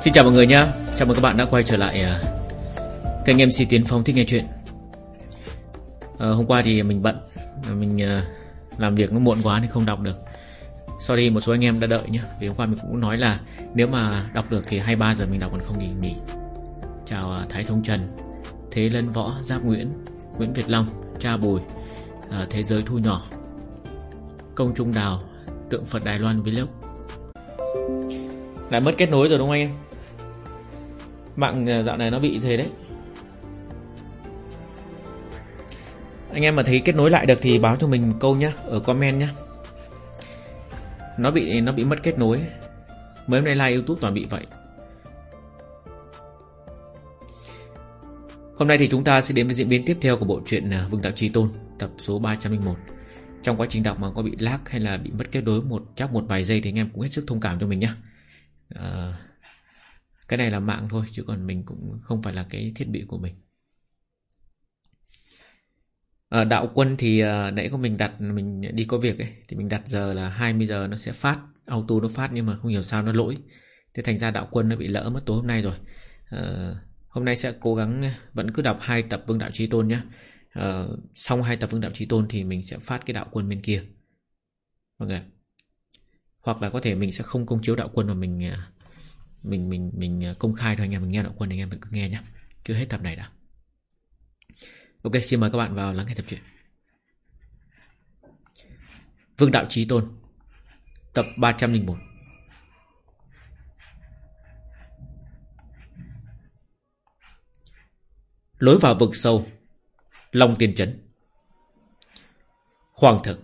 Xin chào mọi người nhé Chào mừng các bạn đã quay trở lại uh, Kênh MC Tiến Phong thích nghe chuyện. Uh, Hôm qua thì mình bận à, Mình uh, làm việc nó muộn quá nên không đọc được. Sorry một số anh em đã đợi nhé Vì hôm qua mình cũng nói là Nếu mà đọc được thì 23 giờ mình đọc còn không thì nghỉ. Chào uh, Thái Thông Trần Thế Lân Võ Giáp Nguyễn Nguyễn Việt Long Cha Bùi uh, Thế Giới Thu Nhỏ Công Trung Đào Tượng Phật Đài Loan Vlog. Lại mất kết nối rồi đúng không anh em? Mạng ờ, dạo này nó bị thế đấy? Anh em mà thấy kết nối lại được thì báo cho mình câu nhá Ở comment nhá. Nó bị nó bị mất kết nối. Mấy hôm nay live youtube toàn bị vậy. Hôm nay thì chúng ta sẽ đến với diễn biến tiếp theo của bộ truyện ờ, Vương Đạo Trí Tôn Tập số 301 Trong quá trình đọc mà có bị lag hay là bị mất kết nối một chắc một vài giây Thì anh em cũng hết sức thông cảm cho mình nhé à, ờ, cái này là mạng thôi Chứ còn mình cũng không phải là cái thiết bị của mình. À, Đạo quân thì à, nãy có mình đặt Mình đi có việc ấy Thì mình đặt giờ là 20 giờ nó sẽ phát Auto nó phát nhưng mà không hiểu sao nó lỗi. Thế thành ra đạo quân nó bị lỡ mất tối hôm nay rồi. À, Hôm nay sẽ cố gắng Vẫn cứ đọc hai tập Vương Đạo Trí Tôn nhé à, Xong hai tập Vương Đạo Trí Tôn Thì mình sẽ phát cái đạo quân bên kia. Ok. Hoặc là có thể mình sẽ không công chiếu đạo quân Mà mình mình mình mình ờ, công khai thôi anh em, mình nghe đạo quân anh em mình cứ nghe nhá. Cứ hết tập này đã. Ok, xin mời các bạn vào lắng nghe tập truyện. Vương đạo trí tôn, tập 301 lối vào vực sâu, long tiên trấn. Hoàng thực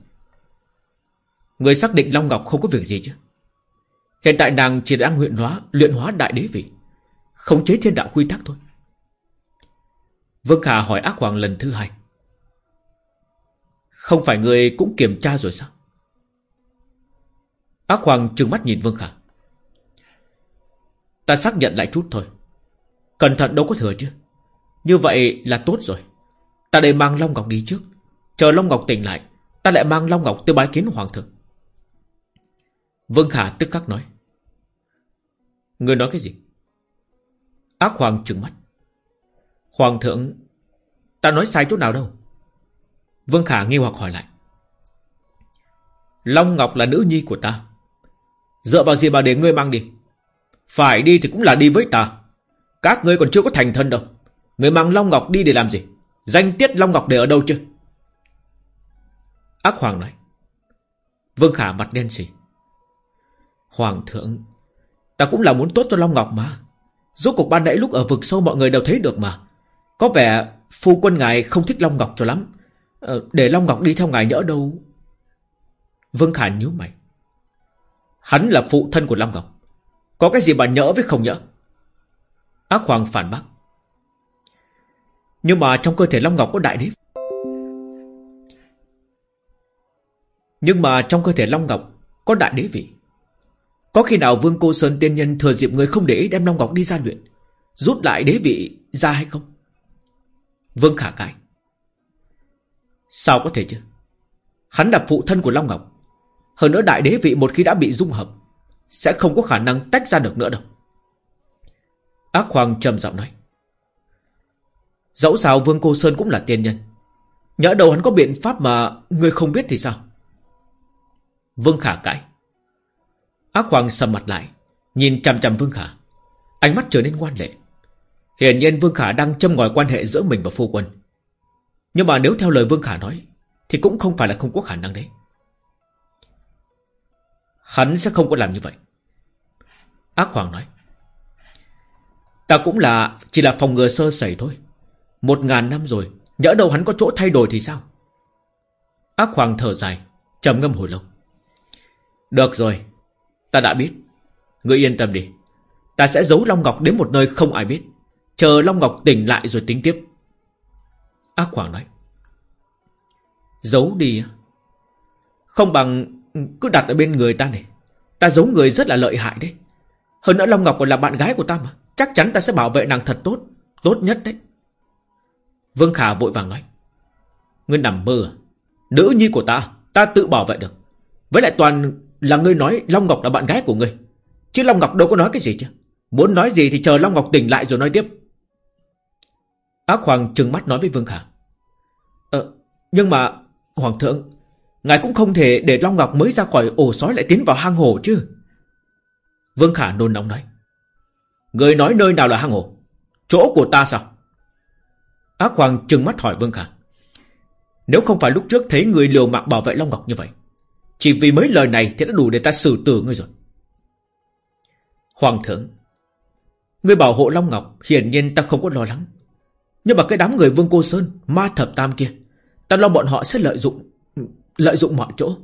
người xác định long ngọc không có việc gì chứ? Hiện tại nàng chỉ đang huyện hóa, Luyện hóa đại đế vị. Khống chế thiên đạo quy tắc thôi. Vương Khả hỏi ác hoàng lần thứ hai. Không phải người cũng kiểm tra rồi sao? Ác hoàng trừng mắt nhìn Vương Khả. Ta xác nhận lại chút thôi. Cẩn thận đâu có thừa chứ. Như vậy là tốt rồi. Ta đây mang Long Ngọc đi trước. Chờ Long Ngọc tỉnh lại, Ta lại mang Long Ngọc tới bái kiến Hoàng thượng. Vương Khả tức khắc nói. Người nói cái gì? Ác hoàng trừng mắt. Hoàng thượng, ta nói sai chỗ nào đâu? Vương Khả nghi hoặc hỏi lại. Long Ngọc là nữ nhi của ta. Dựa vào gì mà để ngươi mang đi? Phải đi thì cũng là đi với ta. Các ngươi còn chưa có thành thân đâu. Ngươi mang Long Ngọc đi để làm gì? Danh tiết Long Ngọc để ở đâu chứ? Ác Hoàng nói. Vương Khả mặt đen xỉ. Hoàng thượng, Ta cũng là muốn tốt cho Long Ngọc mà. Rốt cuộc ban nãy lúc ở vực sâu mọi người đều thấy được mà. Có vẻ phu quân ngài không thích Long Ngọc cho lắm. Ờ, Để Long Ngọc đi theo ngài nhỡ đâu? Vương Khả nhíu mày. Hắn là phụ thân của Long Ngọc. Có cái gì mà nhỡ với không nhỡ? Ác Hoàng phản bác. Nhưng mà trong cơ thể Long Ngọc có đại đế. Nhưng mà trong cơ thể Long Ngọc Có đại đế vị? Có khi nào Vương Cô Sơn tiên nhân thừa dịp người không để ý đem Long Ngọc đi ra luyện, Rút lại đế vị ra hay không? Vương Khả cãi Sao có thể chứ? Hắn là phụ thân của Long Ngọc. Hơn nữa đại đế vị một khi đã bị dung hợp, Sẽ không có khả năng tách ra được nữa đâu. Ác Hoàng trầm giọng nói. Dẫu sao Vương Cô Sơn cũng là tiên nhân. Nhỡ đầu hắn có biện pháp mà Người không biết thì sao? Vương Khả cãi Ác Hoàng sầm mặt lại, Nhìn chằm chằm Vương Khả. Ánh mắt trở nên ngoan lệ. Hiển nhiên Vương Khả đang châm ngòi quan hệ giữa mình và phu quân. Nhưng mà nếu theo lời Vương Khả nói, Thì cũng không phải là không có khả năng đấy. Hắn sẽ không có làm như vậy. Ác Hoàng nói, Ta cũng là, Chỉ là phòng ngừa sơ sẩy thôi. Một ngàn năm rồi, Nhỡ đâu hắn có chỗ thay đổi thì sao? Ác Hoàng thở dài, trầm ngâm hồi lâu. Được rồi Ta đã biết. Ngươi yên tâm đi. Ta sẽ giấu Long Ngọc đến một nơi không ai biết. Chờ Long Ngọc tỉnh lại rồi tính tiếp. Ác Hoàng nói. Giấu đi Không bằng cứ đặt ở bên người ta này. Ta giấu người rất là lợi hại đấy. Hơn nữa Long Ngọc còn là bạn gái của ta mà. Chắc chắn ta sẽ bảo vệ nàng thật tốt. Tốt nhất đấy. Vương Khả vội vàng nói. Ngươi nằm mơ à? Nữ nhi của ta, ta tự bảo vệ được. Với lại toàn là ngươi nói Long Ngọc là bạn gái của ngươi. Chứ Long Ngọc đâu có nói cái gì chứ. Muốn nói gì thì chờ Long Ngọc tỉnh lại rồi nói tiếp. Ác Hoàng trừng mắt nói với Vương Khả. Ờ Nhưng mà, Hoàng thượng, Ngài cũng không thể để Long Ngọc mới ra khỏi ổ sói lại tiến vào hang hồ chứ. Vương Khả nôn nóng nói. Người nói nơi nào là hang hồ? Chỗ của ta sao? Ác Hoàng trừng mắt hỏi Vương Khả. Nếu không phải lúc trước thấy người liều mạng bảo vệ Long Ngọc như vậy chỉ vì mấy lời này thì đã đủ để ta xử tử ngươi rồi. Hoàng thượng Người bảo hộ Long Ngọc, Hiển nhiên ta không có lo lắng. Nhưng mà cái đám người Vương Cô Sơn, Ma Thập Tam kia, Ta lo bọn họ sẽ lợi dụng Lợi dụng mọi chỗ.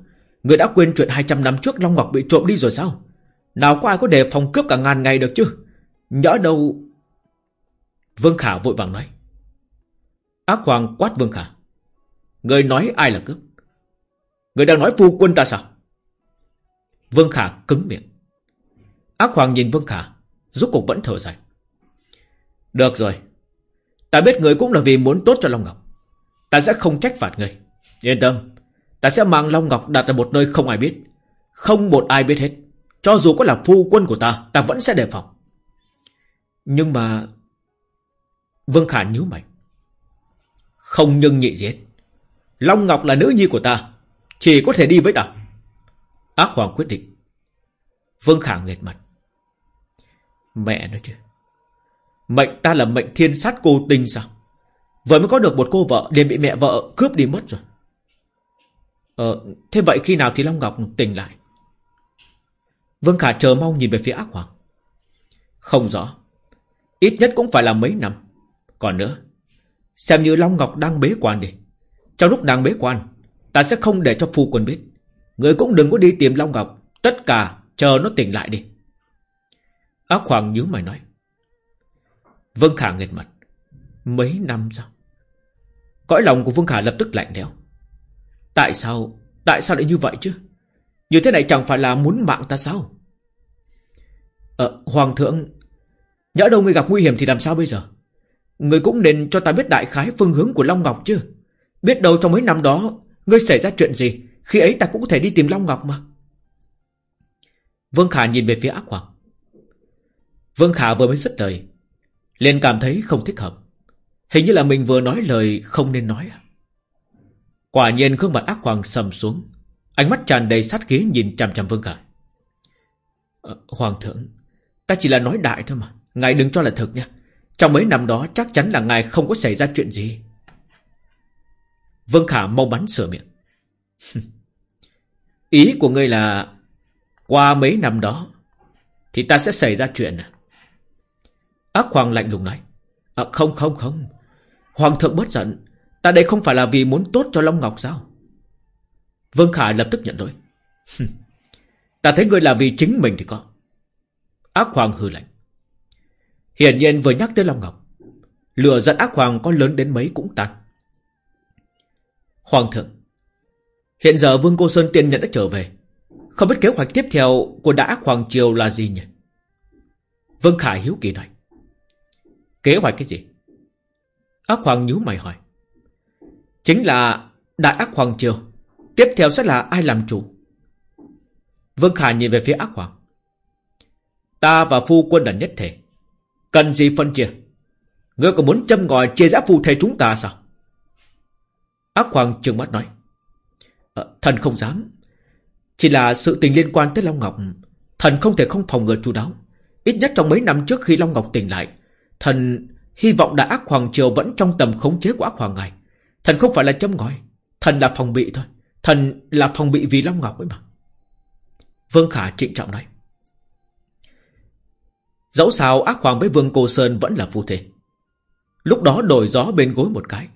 Người đã quên chuyện 200 năm trước Long Ngọc bị trộm đi rồi sao? Nào có ai có đề phòng cướp cả ngàn ngày được chứ? Nhỡ đâu Vương Khả vội vàng nói. Ác Hoàng quát Vương Khả, Người nói ai là cướp? Người đang nói phu quân ta sao? Vương Khả cứng miệng. Ác Hoàng nhìn Vương Khả, Rốt cuộc vẫn thở dài. Được rồi. Ta biết người cũng là vì muốn tốt cho Long Ngọc. Ta sẽ không trách phạt người. Yên tâm. Ta sẽ mang Long Ngọc đặt ở một nơi không ai biết. Không một ai biết hết. Cho dù có là phu quân của ta Ta vẫn sẽ đề phòng. Nhưng mà Vương Khả nhíu mày. Không nhưng nhị giết. Long Ngọc là nữ nhi của ta. Chỉ có thể đi với ta. Ác Hoàng quyết định. Vương Khả nghệt mặt. Mẹ nói chứ. Mệnh ta là mệnh thiên sát cô tinh sao? Vậy mới có được một cô vợ, liền bị mẹ vợ cướp đi mất rồi. Ờ Thế vậy khi nào thì Long Ngọc tỉnh lại? Vương Khả chờ mong nhìn về phía ác hoàng. Không rõ. Ít nhất cũng phải là mấy năm. Còn nữa, Xem như Long Ngọc đang bế quan đi. Trong lúc đang bế quan Ta sẽ không để cho phu quân biết. Người cũng đừng có đi tìm Long Ngọc. Tất cả chờ nó tỉnh lại đi. Ác Hoàng nhớ mày nói. Vương Khả nghệt mặt. Mấy năm sao Cõi lòng của Vương Khả lập tức lạnh lẽo. Tại sao Tại sao lại như vậy chứ? Như thế này chẳng phải là muốn mạng ta sao? Ờ Hoàng thượng, Nhỡ đâu người gặp nguy hiểm thì làm sao bây giờ? Người cũng nên cho ta biết đại khái phương hướng của Long Ngọc chứ. Biết đâu trong mấy năm đó Ngươi xảy ra chuyện gì? Khi ấy ta cũng có thể đi tìm Long Ngọc mà. Vương Khả nhìn về phía ác hoàng. Vương Khả vừa mới dứt lời liền cảm thấy không thích hợp. Hình như là mình vừa nói lời không nên nói à. Quả nhiên gương mặt ác hoàng sầm xuống Ánh mắt tràn đầy sát khí nhìn chằm chằm Vương Khả. À, Hoàng thượng Ta chỉ là nói đại thôi mà Ngài đừng cho là thật nha. Trong mấy năm đó chắc chắn là ngài không có xảy ra chuyện gì. Vương Khả mau bắn sửa miệng. Ý của ngươi là Qua mấy năm đó Thì ta sẽ xảy ra chuyện à? Ác Hoàng lạnh lùng nói. À, Không không không. Hoàng thượng bớt giận. Ta đây không phải là vì muốn tốt cho Long Ngọc sao? Vương Khả lập tức nhận lỗi. Ta thấy ngươi là vì chính mình thì có. Ác Hoàng hư lạnh. Hiển nhiên vừa nhắc tới Long Ngọc Lửa giận ác hoàng có lớn đến mấy cũng tan. Hoàng thượng. Hiện giờ Vương Cô Sơn Tiên nhân đã trở về. Không biết kế hoạch tiếp theo của đã hoàng triều là gì nhỉ? Vương Khải hiếu kỳ nói. Kế hoạch cái gì? Ác hoàng nhíu mày hỏi. Chính là đại ác hoàng triều. Tiếp theo sẽ là ai làm chủ? Vương Khải nhìn về phía ác hoàng. Ta và phu quân là nhất thể. Cần gì phân chia? Ngươi còn muốn châm ngòi chia rẽ phu thầy chúng ta sao? Ác hoàng trừng mắt nói à, Thần không dám. Chỉ là sự tình liên quan tới Long Ngọc Thần không thể không phòng ngừa chú đáo. Ít nhất trong mấy năm trước khi Long Ngọc tỉnh lại Thần hy vọng đại ác hoàng triều Vẫn trong tầm khống chế của ác hoàng ngài. Thần không phải là châm ngòi Thần là phòng bị thôi. Thần là phòng bị vì Long Ngọc ấy mà. Vương Khả trịnh trọng nói Dẫu sao ác hoàng với Vương Cô Sơn vẫn là phu thể Lúc đó đổi gió bên gối một cái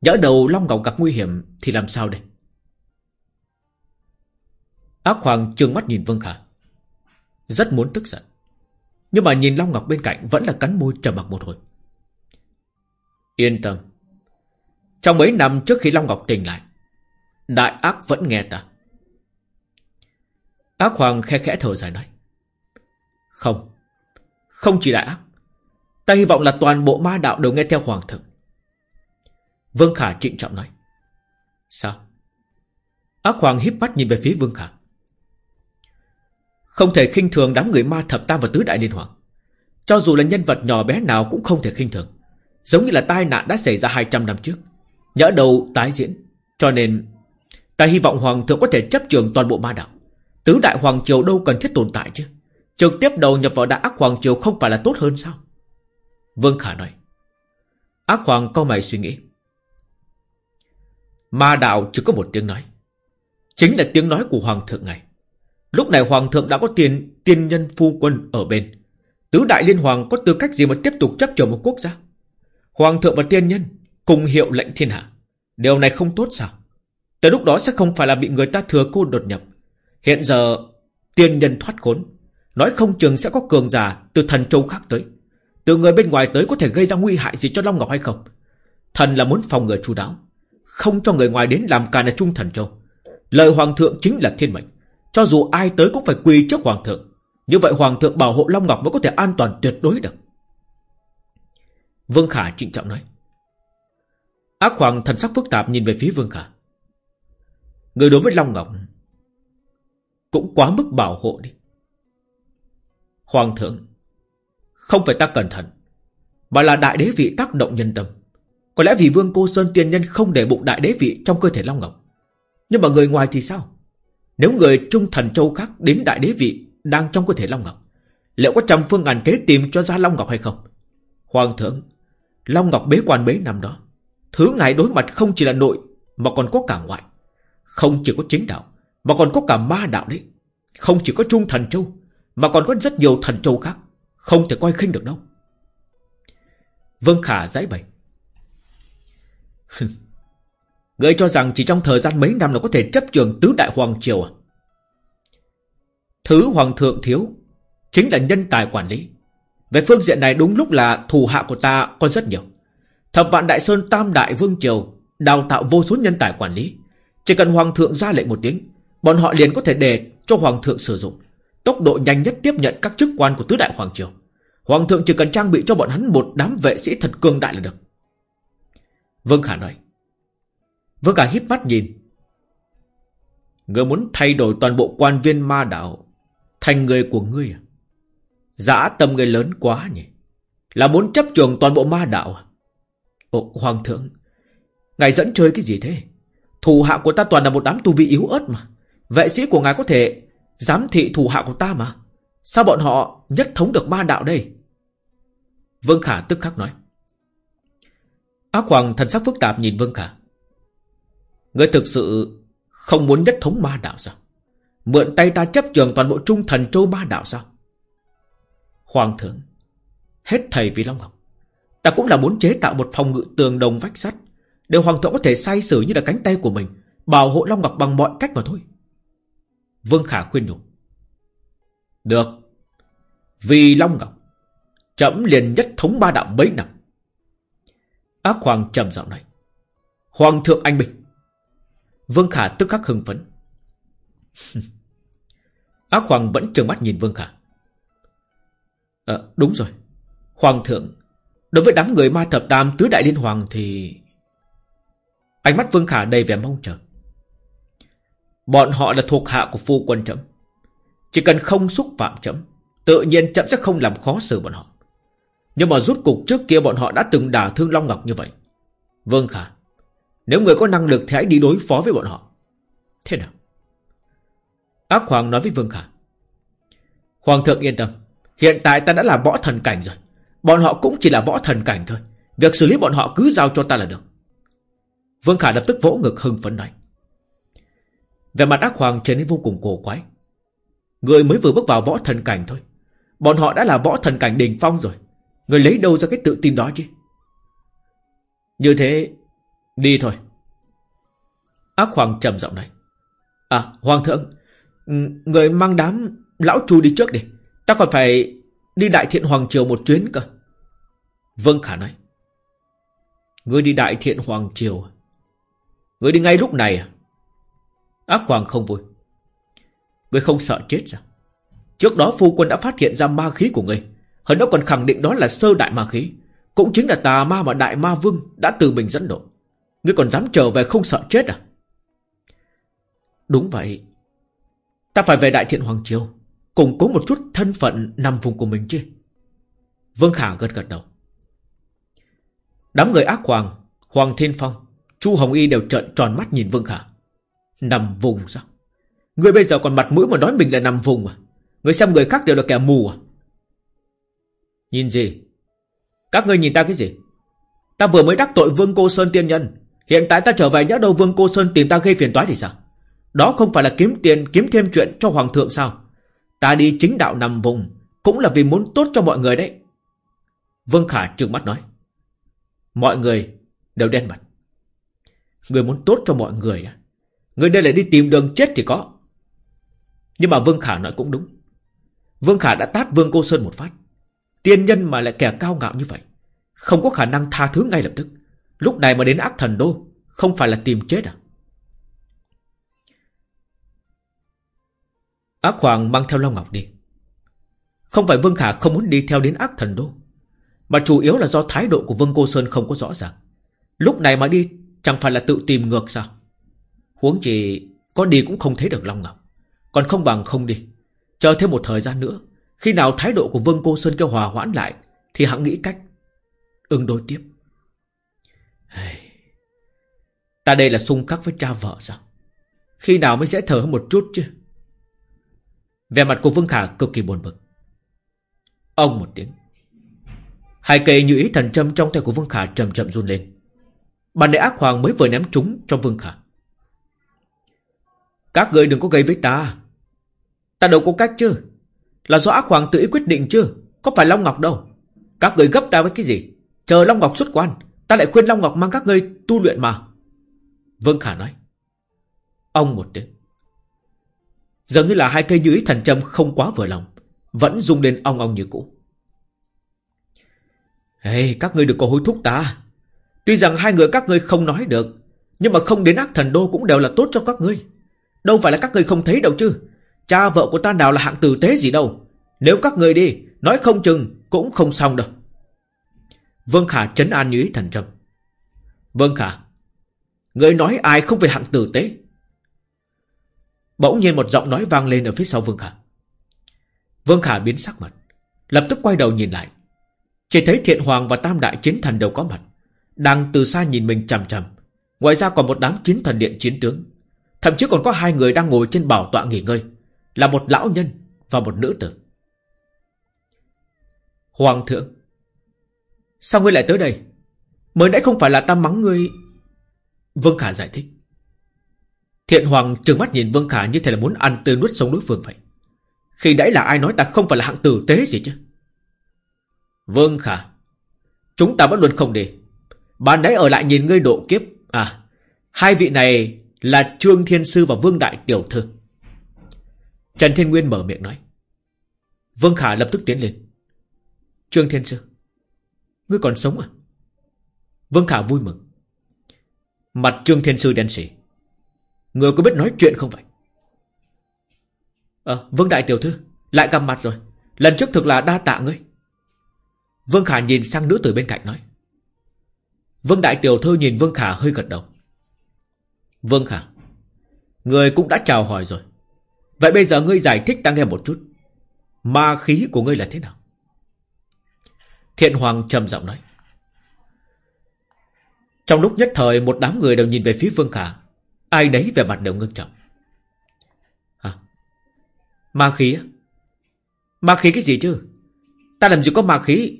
Nhỡ đầu Long Ngọc gặp nguy hiểm Thì làm sao đây? Ác hoàng trừng mắt nhìn Vương Khả. Rất muốn tức giận. Nhưng mà nhìn Long Ngọc bên cạnh Vẫn là cắn môi trầm mặc một hồi. Yên tâm. Trong mấy năm trước khi Long Ngọc tỉnh lại, Đại ác vẫn nghe ta. Ác hoàng khe khẽ thở dài nói. Không. Không chỉ đại ác. Ta hy vọng là toàn bộ ma đạo đều nghe theo hoàng thượng Vương Khả trịnh trọng nói. Sao? Ác hoàng híp mắt nhìn về phía Vương Khả. Không thể khinh thường đám người ma thập tam và tứ đại liên hoàng. Cho dù là nhân vật nhỏ bé nào cũng không thể khinh thường. Giống như là tai nạn đã xảy ra 200 năm trước. Nhỡ đầu tái diễn. Cho nên, Ta hy vọng Hoàng thượng có thể chấp trường toàn bộ ma đạo. Tứ đại Hoàng Triều đâu cần thiết tồn tại chứ? Trực tiếp đầu nhập vào đại ác Hoàng Triều không phải là tốt hơn sao? Vương Khả nói. Ác Hoàng câu mày suy nghĩ. Ma đạo chỉ có một tiếng nói. Chính là tiếng nói của Hoàng thượng ngài Lúc này Hoàng thượng đã có tiền, tiên nhân phu quân ở bên. Tứ đại liên hoàng có tư cách gì mà tiếp tục chấp chở một quốc gia? Hoàng thượng và tiên nhân Cùng hiệu lệnh thiên hạ. Điều này không tốt sao? Tới lúc đó sẽ không phải là bị người ta thừa cô đột nhập. Hiện giờ, Tiên nhân thoát khốn. Nói không chừng sẽ có cường giả từ thần châu khác tới. Từ người bên ngoài tới có thể gây ra nguy hại gì cho Long Ngọc hay không? Thần là muốn phòng ngừa chú đáo. Không cho người ngoài đến làm càn ở Trung Thần Châu. Lời Hoàng thượng chính là thiên mệnh. Cho dù ai tới cũng phải quỳ trước Hoàng thượng. Như vậy Hoàng thượng bảo hộ Long Ngọc mới có thể an toàn tuyệt đối được. Vương Khả trịnh trọng nói. Ác Hoàng thần sắc phức tạp nhìn về phía Vương Khả. Người đối với Long Ngọc Cũng quá mức bảo hộ đi. Hoàng thượng, Không phải ta cẩn thận, Mà là đại đế vị tác động nhân tâm. Có lẽ vì vương cô Sơn tiên nhân không để bụng đại đế vị trong cơ thể Long Ngọc. Nhưng mà người ngoài thì sao? Nếu người trung thần châu khác đến đại đế vị Đang trong cơ thể Long Ngọc, Liệu có trăm phương ngàn kế tìm cho ra Long Ngọc hay không? Hoàng thượng, Long Ngọc bế quan bế năm đó, Thứ ngài đối mặt không chỉ là nội Mà còn có cả ngoại. Không chỉ có chính đạo Mà còn có cả ma đạo đấy. Không chỉ có trung thần châu Mà còn có rất nhiều thần châu khác, Không thể coi khinh được đâu. Vương Khả giải bày Ngươi cho rằng chỉ trong thời gian mấy năm là có thể chấp trường tứ đại hoàng triều à? Thứ hoàng thượng thiếu, Chính là nhân tài quản lý. Về phương diện này đúng lúc là thù hạ của ta có rất nhiều. Thập vạn đại sơn tam đại vương triều Đào tạo vô số nhân tài quản lý. Chỉ cần hoàng thượng ra lệnh một tiếng, Bọn họ liền có thể để cho hoàng thượng sử dụng. Tốc độ nhanh nhất tiếp nhận các chức quan của tứ đại hoàng triều. Hoàng thượng chỉ cần trang bị cho bọn hắn một đám vệ sĩ thật cường đại là được. Vương Khả nói Vương Khả híp mắt nhìn. Ngươi muốn thay đổi toàn bộ quan viên ma đạo Thành người của ngươi à? Dã tâm người lớn quá nhỉ? Là muốn chấp trường toàn bộ ma đạo à? Ồ, Hoàng thượng Ngài dẫn chơi cái gì thế? Thủ hạ của ta toàn là một đám tu vi yếu ớt mà. Vệ sĩ của ngài có thể Giám thị thủ hạ của ta mà. Sao bọn họ nhất thống được ma đạo đây? Vương Khả tức khắc nói. Ác Hoàng thần sắc phức tạp nhìn Vương Khả. Ngươi thực sự Không muốn nhất thống ma đạo sao? Mượn tay ta chấp trường toàn bộ trung thần châu ma đạo sao? Hoàng thượng, Hết thầy vì Long Ngọc. Ta cũng là muốn chế tạo một phòng ngự tường đồng vách sắt Để hoàng thượng có thể sai sử như là cánh tay của mình, Bảo hộ Long Ngọc bằng mọi cách mà thôi. Vương Khả khuyên nhủ. Được. Vì Long Ngọc Chậm liền nhất thống ba đạo mấy năm. Ác Hoàng trầm giọng nói Hoàng thượng anh bình Vương Khả tức khắc hưng phấn Ác Hoàng vẫn trừng mắt nhìn Vương Khả à, Đúng rồi Hoàng thượng Đối với đám người ma thập tam tứ đại liên hoàng thì... Ánh mắt Vương Khả đầy vẻ mong chờ. Bọn họ là thuộc hạ của phu quân chấm. Chỉ cần không xúc phạm chấm, tự nhiên chấm sẽ không làm khó xử bọn họ. Nhưng mà rút cục trước kia bọn họ đã từng đả thương Long Ngọc như vậy. Vương Khả, nếu người có năng lực thì hãy đi đối phó với bọn họ. Thế nào? Ác Hoàng nói với Vương Khả. Hoàng thượng yên tâm, hiện tại ta đã là võ thần cảnh rồi. Bọn họ cũng chỉ là võ thần cảnh thôi Việc xử lý bọn họ cứ giao cho ta là được Vương Khả lập tức vỗ ngực hưng phấn nói Về mặt ác hoàng trở nên vô cùng cổ quái Người mới vừa bước vào võ thần cảnh thôi Bọn họ đã là võ thần cảnh đỉnh phong rồi Người lấy đâu ra cái tự tin đó chứ Như thế, Đi thôi Ác hoàng trầm giọng này À hoàng thượng ừ, Người mang đám lão chu đi trước đi Ta còn phải Đi Đại Thiện Hoàng Triều một chuyến cơ. Vâng Khả nói. Ngươi đi Đại Thiện Hoàng Triều à? người Ngươi đi ngay lúc này à? Ác Hoàng không vui. Ngươi không sợ chết sao? Trước đó phu quân đã phát hiện ra ma khí của ngươi. Hơn nữa còn khẳng định đó là sơ đại ma khí. Cũng chính là tà ma mà đại ma vương đã từ mình dẫn độ. Ngươi còn dám trở về không sợ chết à? Đúng vậy. Ta phải về Đại Thiện Hoàng Triều, củng cố một chút thân phận nằm vùng của mình chứ. Vương Khả gật gật đầu Đám người ác hoàng Hoàng Thiên Phong, Chu Hồng Y đều trợn tròn mắt nhìn Vương Khả Nằm vùng sao Người bây giờ còn mặt mũi mà nói mình là nằm vùng à Người xem người khác đều là kẻ mù à Nhìn gì? Các ngươi nhìn ta cái gì? Ta vừa mới đắc tội Vương Cô Sơn tiên nhân. Hiện tại ta trở về nhớ đâu Vương Cô Sơn tìm ta gây phiền toái thì sao? Đó không phải là kiếm tiền, Kiếm thêm chuyện cho Hoàng thượng sao? Ta đi chính đạo nằm vùng, Cũng là vì muốn tốt cho mọi người đấy. Vương Khả trừng mắt nói. Mọi người đều đen mặt. Người muốn tốt cho mọi người à? Người đây lại đi tìm đường chết thì có. Nhưng mà Vương Khả nói cũng đúng. Vương Khả đã tát Vương Cô Sơn một phát. Tiên nhân mà lại kẻ cao ngạo như vậy. Không có khả năng tha thứ ngay lập tức. Lúc này mà đến ác thần đô, Không phải là tìm chết à? Ác Hoàng mang theo Long Ngọc đi. Không phải Vương Khả không muốn đi theo đến ác thần đô, Mà chủ yếu là do thái độ của Vương Cô Sơn không có rõ ràng. Lúc này mà đi, Chẳng phải là tự tìm ngược sao? Huống chỉ có đi cũng không thấy được Long Ngọc. Còn không bằng không đi. Chờ thêm một thời gian nữa khi nào thái độ của Vương Cô Sơn kêu hòa hoãn lại, Thì hắn nghĩ cách Ứng đối tiếp. Ta đây là xung khắc với cha vợ sao? Khi nào mới sẽ thở hơn một chút chứ? Về mặt của Vương Khả cực kỳ buồn bực. Ông một tiếng. Hai cây như ý thần châm trong tay của Vương Khả chậm chậm run lên. Bàn đại ác hoàng mới vừa ném trúng cho Vương Khả. Các người đừng có gây với ta. Ta đâu có cách chứ. Là do ác hoàng tự ý quyết định chứ? Có phải Long Ngọc đâu? Các người gấp ta với cái gì? Chờ Long Ngọc xuất quan Ta lại khuyên Long Ngọc mang các ngươi tu luyện mà. Vương Khả nói. Ông một tiếng. Dường như là hai cây như ý thần châm không quá vừa lòng Vẫn rung lên ong ong như cũ. Hey, các ngươi đừng có hối thúc ta. Tuy rằng hai người các ngươi không nói được Nhưng mà không đến ác thần đô cũng đều là tốt cho các ngươi. Đâu phải là các ngươi không thấy đâu chứ. Cha vợ của ta nào là hạng tử tế gì đâu. Nếu các người đi, Nói không chừng cũng không xong đâu. Vương Khả chấn an như ý thần trầm. Vương Khả, Người nói ai không về hạng tử tế? Bỗng nhiên một giọng nói vang lên ở phía sau Vương Khả. Vương Khả biến sắc mặt, Lập tức quay đầu nhìn lại. Chỉ thấy Thiện Hoàng và Tam Đại Chiến Thần đều có mặt, Đang từ xa nhìn mình chằm chằm. Ngoài ra còn một đám chiến thần điện chiến tướng. Thậm chí còn có hai người đang ngồi trên bảo tọa nghỉ ngơi. Là một lão nhân và một nữ tử. Hoàng thượng, Sao ngươi lại tới đây? Mới nãy không phải là ta mắng ngươi. Vương Khả giải thích. Thiện Hoàng trừng mắt nhìn Vương Khả như thể là muốn ăn tươi nuốt sống đối phương vậy. Khi nãy là ai nói ta không phải là hạng tử tế gì chứ? Vương Khả, Chúng ta vẫn luôn không đi Bạn nãy ở lại nhìn ngươi độ kiếp. À Hai vị này là Trương Thiên Sư và Vương Đại Tiểu Thư. Trần Thiên Nguyên mở miệng nói. Vương Khả lập tức tiến lên. Trương Thiên Sư, Ngươi còn sống à? Vương Khả vui mừng. Mặt Trương Thiên Sư đen xỉ Ngươi có biết nói chuyện không vậy? Ờ Vương Đại Tiểu Thư, Lại gặp mặt rồi. Lần trước thực là đa tạ ngươi. Vương Khả nhìn sang nữ tử bên cạnh nói. Vương Đại Tiểu Thư nhìn Vương Khả hơi gật đầu. Vương Khả, Người cũng đã chào hỏi rồi. Vậy bây giờ ngươi giải thích ta nghe một chút. Ma khí của ngươi là thế nào? Thiện Hoàng trầm giọng nói. Trong lúc nhất thời, Một đám người đều nhìn về phía Vương Khả. Ai đấy về mặt đều ngưng trọng. Hả? Ma khí á? Ma khí cái gì chứ? Ta làm gì có ma khí?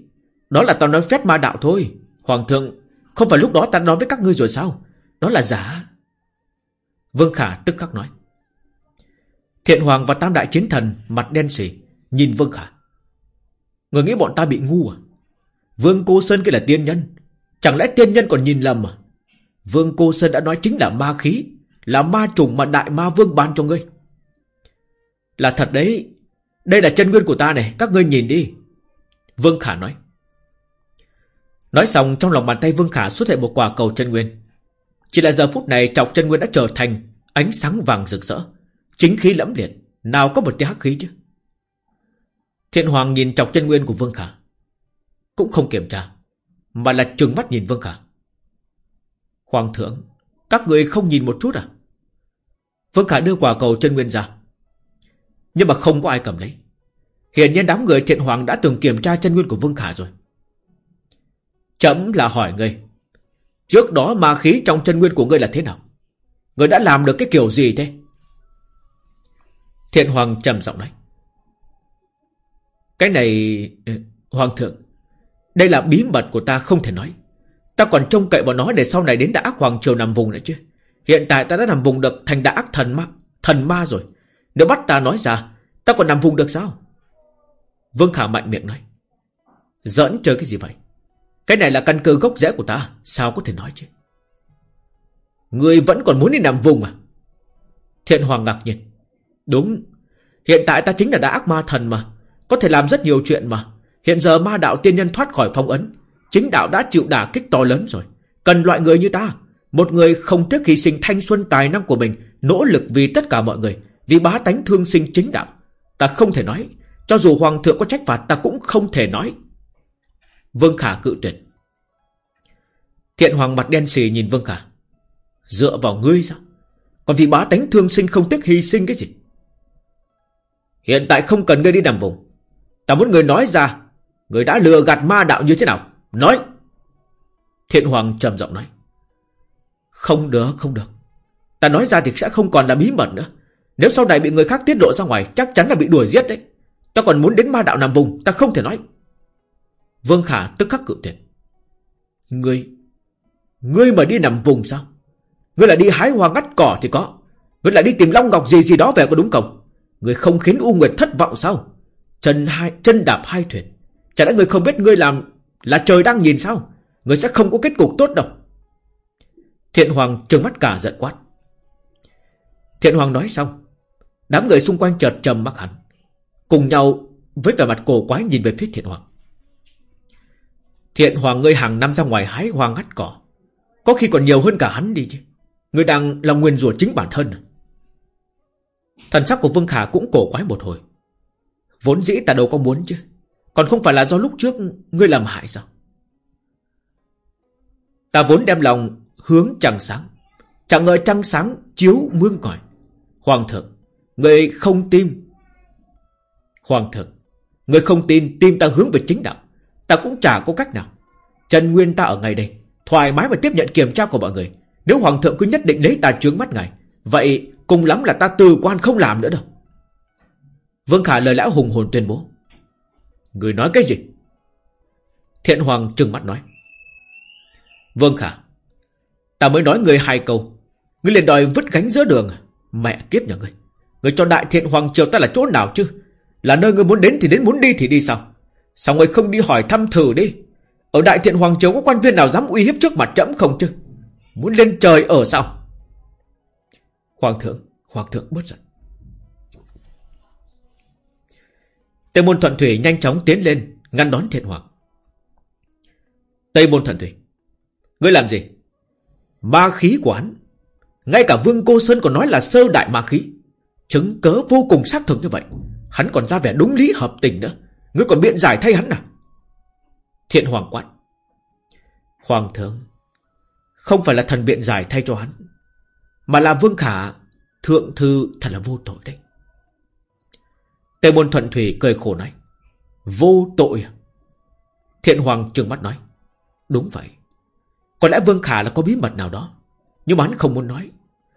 Đó là tao nói phép ma đạo thôi. Hoàng thượng, Không phải lúc đó ta nói với các ngươi rồi sao? Đó là giả. Vương Khả tức khắc nói. Thiện Hoàng và Tam Đại Chiến Thần Mặt đen xỉ Nhìn Vương Khả Người nghĩ bọn ta bị ngu à? Vương Cô Sơn kia là tiên nhân, Chẳng lẽ tiên nhân còn nhìn lầm à? Vương Cô Sơn đã nói chính là ma khí, Là ma trùng mà Đại Ma Vương ban cho ngươi. Là thật đấy, Đây là chân nguyên của ta này, Các ngươi nhìn đi. Vương Khả nói. Nói xong, trong lòng bàn tay Vương Khả xuất hiện một quả cầu chân nguyên. Chỉ là giờ phút này trọc chân nguyên đã trở thành Ánh sáng vàng rực rỡ. Chính khí lẫm liệt Nào có một tia hắc khí chứ Thiện Hoàng nhìn chọc chân nguyên của Vương Khả Cũng không kiểm tra, Mà là trừng mắt nhìn Vương Khả Hoàng thượng, Các người không nhìn một chút à Vương Khả đưa quả cầu chân nguyên ra Nhưng mà không có ai cầm lấy Hiển nhiên đám người thiện hoàng đã từng kiểm tra chân nguyên của Vương Khả rồi. Chấm là hỏi ngươi. Trước đó ma khí trong chân nguyên của ngươi là thế nào? Ngươi đã làm được cái kiểu gì thế? Thiện Hoàng trầm giọng nói. Cái này... Ờ, hoàng thượng, đây là bí mật của ta không thể nói. Ta còn trông cậy vào nó để sau này đến đã ác hoàng triều nằm vùng nữa chứ. Hiện tại ta đã nằm vùng được thành đã ác thần ma, thần ma rồi. Nếu bắt ta nói ra, ta còn nằm vùng được sao? Vương Khả mạnh miệng nói. Giỡn chơi cái gì vậy? Cái này là căn cơ gốc rễ của ta, sao có thể nói chứ? người vẫn còn muốn đi nằm vùng à? Thiện Hoàng ngạc nhiên. Đúng, hiện tại ta chính là đã ác ma thần mà, có thể làm rất nhiều chuyện mà. Hiện giờ ma đạo tiên nhân thoát khỏi phong ấn, chính đạo đã chịu đả kích to lớn rồi. Cần loại người như ta, một người không tiếc hy sinh thanh xuân tài năng của mình, nỗ lực vì tất cả mọi người, vì bá tánh thương sinh chính đạo. Ta không thể nói, cho dù hoàng thượng có trách phạt ta cũng không thể nói. Vương Khả cự tuyệt. Thiện hoàng mặt đen xì nhìn Vương Khả. Dựa vào ngươi sao? Còn vì bá tánh thương sinh không tiếc hy sinh cái gì? Hiện tại không cần ngươi đi nằm vùng. Ta muốn người nói ra, người đã lừa gạt ma đạo như thế nào? Nói! Thiện hoàng trầm giọng nói. Không được, không được. Ta nói ra thì sẽ không còn là bí mật nữa. Nếu sau này bị người khác tiết lộ ra ngoài, chắc chắn là bị đuổi giết đấy. Ta còn muốn đến ma đạo nằm vùng, ta không thể nói. Vương Khả tức khắc cự tuyệt. Ngươi, ngươi mà đi nằm vùng sao? Ngươi là đi hái hoa ngắt cỏ thì có. Ngươi là đi tìm long ngọc gì gì đó về có đúng không? Người không khiến U Nguyệt thất vọng sao? Chân hai chân đạp hai thuyền. Chả lẽ người không biết ngươi làm là trời đang nhìn sao? người sẽ không có kết cục tốt đâu. Thiện Hoàng trừng mắt cả giận quát. Thiện Hoàng nói xong. Đám người xung quanh chợt trầm mắt hắn, Cùng nhau với vẻ mặt cổ quái nhìn về phía Thiện Hoàng. Thiện Hoàng ngươi hàng năm ra ngoài hái hoa ngắt cỏ. Có khi còn nhiều hơn cả hắn đi chứ. Ngươi đang là nguyên rủa chính bản thân à? Thần sắc của Vương Khả cũng cổ quái một hồi. Vốn dĩ ta đâu có muốn chứ. Còn không phải là do lúc trước ngươi làm hại sao? Ta vốn đem lòng hướng trăng sáng. Chẳng ngờ trăng sáng chiếu mương còi. Hoàng thượng, người không tin. Hoàng thượng, người không tin, tin ta hướng về chính đạo. Ta cũng chả có cách nào. Trần Nguyên ta ở ngay đây, thoải mái mà tiếp nhận kiểm tra của mọi người. Nếu Hoàng thượng cứ nhất định lấy ta trướng mắt ngài, vậy cùng lắm là ta từ quan không làm nữa đâu. Vương Khả lời lẽ hùng hồn tuyên bố. Người nói cái gì? Thiện Hoàng trừng mắt nói. Vương Khả, ta mới nói người hai câu. người liền đòi vứt gánh giữa đường? Mẹ kiếp nhà ngươi. người cho đại thiện Hoàng triều ta là chỗ nào chứ? Là nơi người muốn đến thì đến, muốn đi thì đi sao? Sao người không đi hỏi thăm thử đi? Ở đại thiện Hoàng triều có quan viên nào dám uy hiếp trước mặt trẫm không chứ? Muốn lên trời ở sao? Hoàng thượng, Hoàng thượng bớt giận. Tây môn thuận thủy nhanh chóng tiến lên Ngăn đón thiện hoàng. Tây môn thuận thủy Ngươi làm gì? Ma khí của hắn Ngay cả vương cô Sơn còn nói là sơ đại ma khí Chứng cớ vô cùng xác thực như vậy. Hắn còn ra vẻ đúng lý hợp tình nữa. Ngươi còn biện giải thay hắn à? Thiện hoàng quát. Hoàng thượng Không phải là thần biện giải thay cho hắn. Mà là vương khả Thượng thư thật là vô tội đấy Tề môn thuận thủy cười khổ nói. Vô tội à? Thiện Hoàng trừng mắt nói. Đúng vậy. Có lẽ Vương Khả là có bí mật nào đó. Nhưng mà hắn không muốn nói.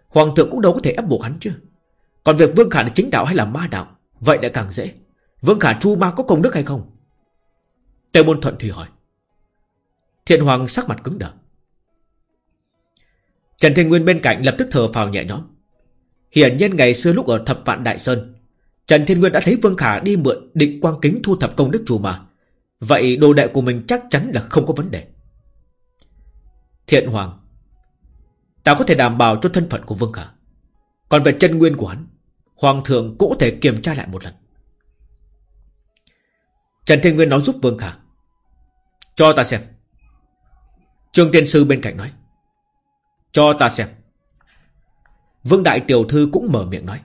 Hoàng thượng cũng đâu có thể ép buộc hắn chứ. Còn việc Vương Khả là chính đạo hay là ma đạo, vậy lại càng dễ. Vương Khả chu ma có công đức hay không? Tề môn thuận thủy hỏi. Thiện Hoàng sắc mặt cứng đờ. Trần Thiên Nguyên bên cạnh lập tức thở phào nhẹ nhõm. Hiển nhiên ngày xưa lúc ở Thập Vạn Đại Sơn, Trần Thiên Nguyên đã thấy Vương Khả đi mượn định quang kính thu thập công đức chùa mà. Vậy đồ đệ của mình chắc chắn là không có vấn đề. Thiện Hoàng Ta có thể đảm bảo cho thân phận của Vương Khả. Còn về chân nguyên của hắn, Hoàng thượng cũng có thể kiểm tra lại một lần. Trần Thiên Nguyên nói giúp Vương Khả. Cho ta xem. Trương Tiên Sư bên cạnh nói. Cho ta xem. Vương Đại Tiểu Thư cũng mở miệng nói.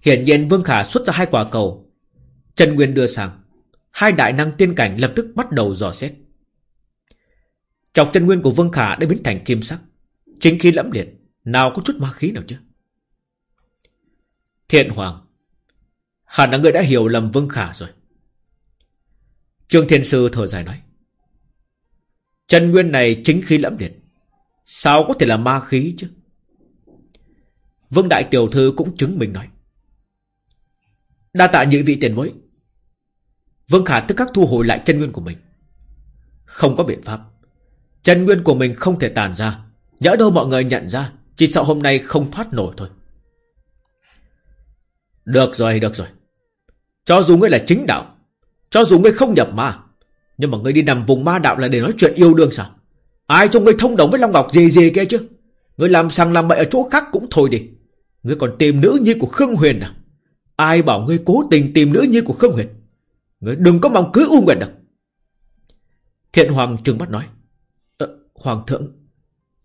Hiển nhiên Vương Khả xuất ra hai quả cầu. Trần Nguyên đưa sang. Hai đại năng tiên cảnh lập tức bắt đầu dò xét. Chọc chân nguyên của Vương Khả đã biến thành kim sắc. Chính khí lẫm liệt. Nào có chút ma khí nào chứ? Thiện Hoàng Hẳn là người đã hiểu lầm Vương Khả rồi Trương Thiên Sư thở dài nói Chân nguyên này chính khí lẫm liệt. Sao có thể là ma khí chứ? Vương Đại Tiểu Thư cũng chứng minh nói. Đa tạ những vị tiền bối. Vương Khả tức khắc thu hồi lại chân nguyên của mình. Không có biện pháp. Chân nguyên của mình không thể tàn ra. Nhỡ đâu mọi người nhận ra Chỉ sợ hôm nay không thoát nổi thôi. Được rồi, được rồi. Cho dù ngươi là chính đạo Cho dù ngươi không nhập ma nhưng mà ngươi đi nằm vùng ma đạo là để nói chuyện yêu đương sao? Ai cho ngươi thông đồng với Long Ngọc gì gì kia chứ? Ngươi làm sang làm bậy ở chỗ khác cũng thôi đi. Ngươi còn tìm nữ nhi của Khương Huyền à? Ai bảo ngươi cố tình tìm nữ nhi của Khương Huyền? Ngươi đừng có mong cưới U Nguyệt được Thiện Hoàng trừng mắt nói ờ, Hoàng thượng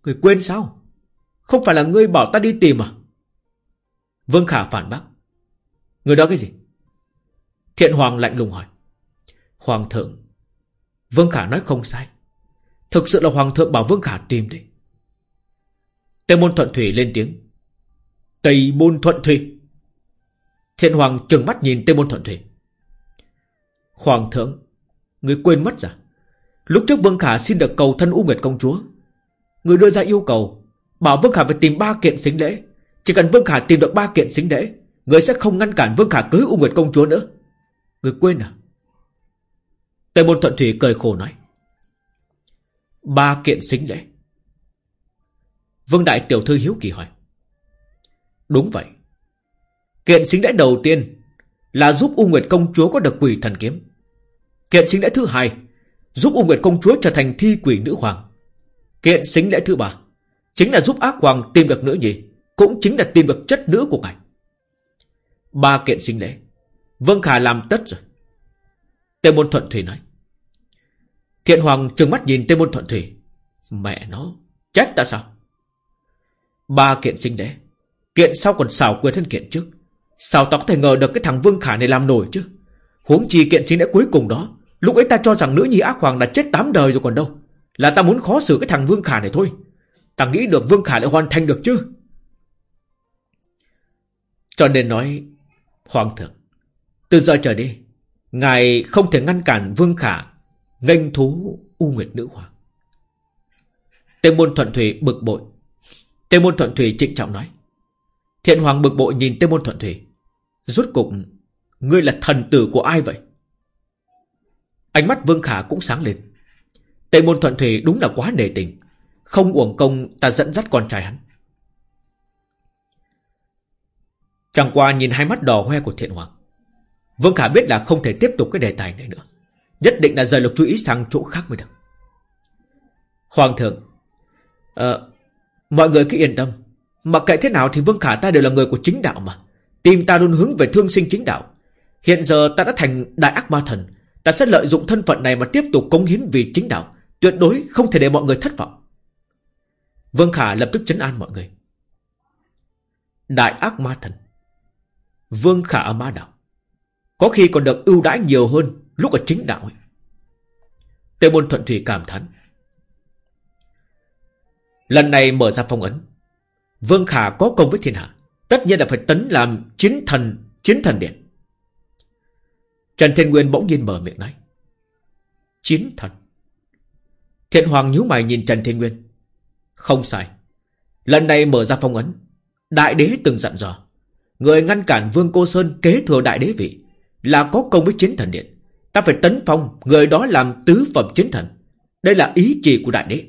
Ngươi quên sao? Không phải là ngươi bảo ta đi tìm à? Vương Khả phản bác Người đó cái gì? Thiện Hoàng lạnh lùng hỏi Hoàng thượng Vương Khả nói không sai. Thực sự là Hoàng thượng bảo Vương Khả tìm đấy. Tây Môn Thuận Thủy lên tiếng. Tây Môn Thuận Thủy. Thiện Hoàng trừng mắt nhìn Tây Môn Thuận Thủy. Hoàng thượng, Người quên mất rồi. Lúc trước Vương Khả xin được cầu thân U Nguyệt Công Chúa. Người đưa ra yêu cầu, Bảo Vương Khả phải tìm ba kiện xính lễ. Chỉ cần Vương Khả tìm được ba kiện xính lễ, Người sẽ không ngăn cản Vương Khả cưới U Nguyệt Công Chúa nữa. Người quên à? Tề Môn Thuận Thủy cười khổ nói, Ba kiện xính lễ. Vương Đại Tiểu Thư hiếu kỳ hỏi, Đúng vậy. Kiện xính lễ đầu tiên Là giúp U Nguyệt Công Chúa có được quỷ thần kiếm. Kiện xính lễ thứ hai Giúp U Nguyệt Công Chúa trở thành thi quỷ nữ hoàng. Kiện xính lễ thứ ba Chính là giúp ác hoàng tìm được nữ nhi, Cũng chính là tìm được chất nữ của ngài. Ba kiện xính lễ. Vương Khả làm tất rồi. Tề Môn Thuận Thủy nói. Thiện Hoàng trừng mắt nhìn Tề Môn Thuận Thủy. Mẹ nó, Chết ta sao? Ba kiện sinh đế. Kiện sau còn xảo quyền thân kiện trước? Sao ta có thể ngờ được cái thằng Vương Khả này làm nổi chứ? Huống chi kiện sinh đế cuối cùng đó, Lúc ấy ta cho rằng nữ nhi ác hoàng đã chết tám đời rồi còn đâu. Là ta muốn khó xử cái thằng Vương Khả này thôi. Ta nghĩ được Vương Khả lại hoàn thành được chứ? Cho nên nói, Hoàng thượng, Từ giờ trở đi Ngài không thể ngăn cản Vương Khả, nghênh thú U Nguyệt Nữ Hoàng. Tề môn thuận thủy bực bội. Tề môn thuận thủy trịnh trọng nói, Thiện Hoàng bực bội nhìn Tề môn thuận thủy. Rốt cục, Ngươi là thần tử của ai vậy? Ánh mắt Vương Khả cũng sáng lên. Tề môn thuận thủy đúng là quá nề tình. Không uổng công, ta dẫn dắt con trai hắn. Chẳng qua nhìn hai mắt đỏ hoe của thiện hoàng Vương Khả biết là không thể tiếp tục cái đề tài này nữa. Nhất định là rời lực chú ý sang chỗ khác mới được. Hoàng thượng à, Mọi người cứ yên tâm. Mặc kệ thế nào thì Vương Khả ta đều là người của chính đạo mà. Tìm ta luôn hướng về thương sinh chính đạo. Hiện giờ ta đã thành đại ác ma thần. Ta sẽ lợi dụng thân phận này mà tiếp tục cống hiến vì chính đạo. Tuyệt đối không thể để mọi người thất vọng. Vương Khả lập tức chấn an mọi người. Đại ác ma thần. Vương Khả ở ma đạo. Có khi còn được ưu đãi nhiều hơn Lúc ở chính đạo ấy. Tề môn thuận thủy cảm thán. Lần này mở ra phong ấn. Vương Khả có công với thiên hạ. Tất nhiên là phải tấn làm chiến thần Chiến thần điện. Trần Thiên Nguyên bỗng nhiên mở miệng nói. Chiến thần. Thiện Hoàng nhíu mày nhìn Trần Thiên Nguyên. Không sai. Lần này mở ra phong ấn. Đại đế từng dặn dò. Người ngăn cản Vương Cô Sơn kế thừa đại đế vị. Là có công với chiến thần điện. Ta phải tấn phong, Người đó làm tứ phẩm chiến thần. Đây là ý chỉ của đại đế.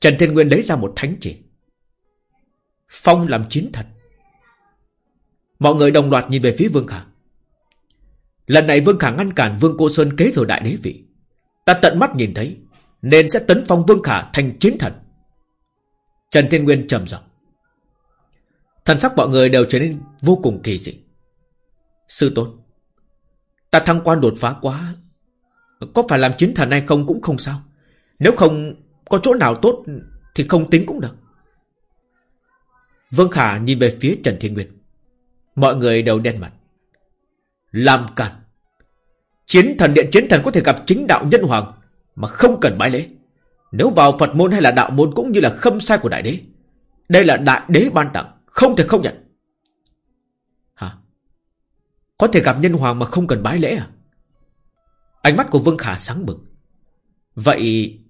Trần Thiên Nguyên lấy ra một thánh chỉ. Phong làm chiến thần. Mọi người đồng loạt nhìn về phía Vương Khả. Lần này Vương Khả ngăn cản Vương Cô Sơn kế thừa đại đế vị. Ta tận mắt nhìn thấy, Nên sẽ tấn phong Vương Khả thành chiến thần. Trần Thiên Nguyên trầm giọng. Thần sắc mọi người đều trở nên vô cùng kỳ dị. Sư tôn, ta thăng quan đột phá quá. Có phải làm chiến thần hay không cũng không sao. Nếu không có chỗ nào tốt thì không tính cũng được. Vương Khả nhìn về phía Trần Thiên Nguyên. Mọi người đều đen mặt. Làm cản. Chiến thần điện chiến thần có thể gặp chính đạo nhân hoàng mà không cần bái lễ. Nếu vào Phật môn hay là đạo môn cũng như là khâm sai của đại đế. Đây là đại đế ban tặng. Không thể không nhận. Có thể gặp nhân hoàng mà không cần bái lễ à? Ánh mắt của Vương Khả sáng bừng. Vậy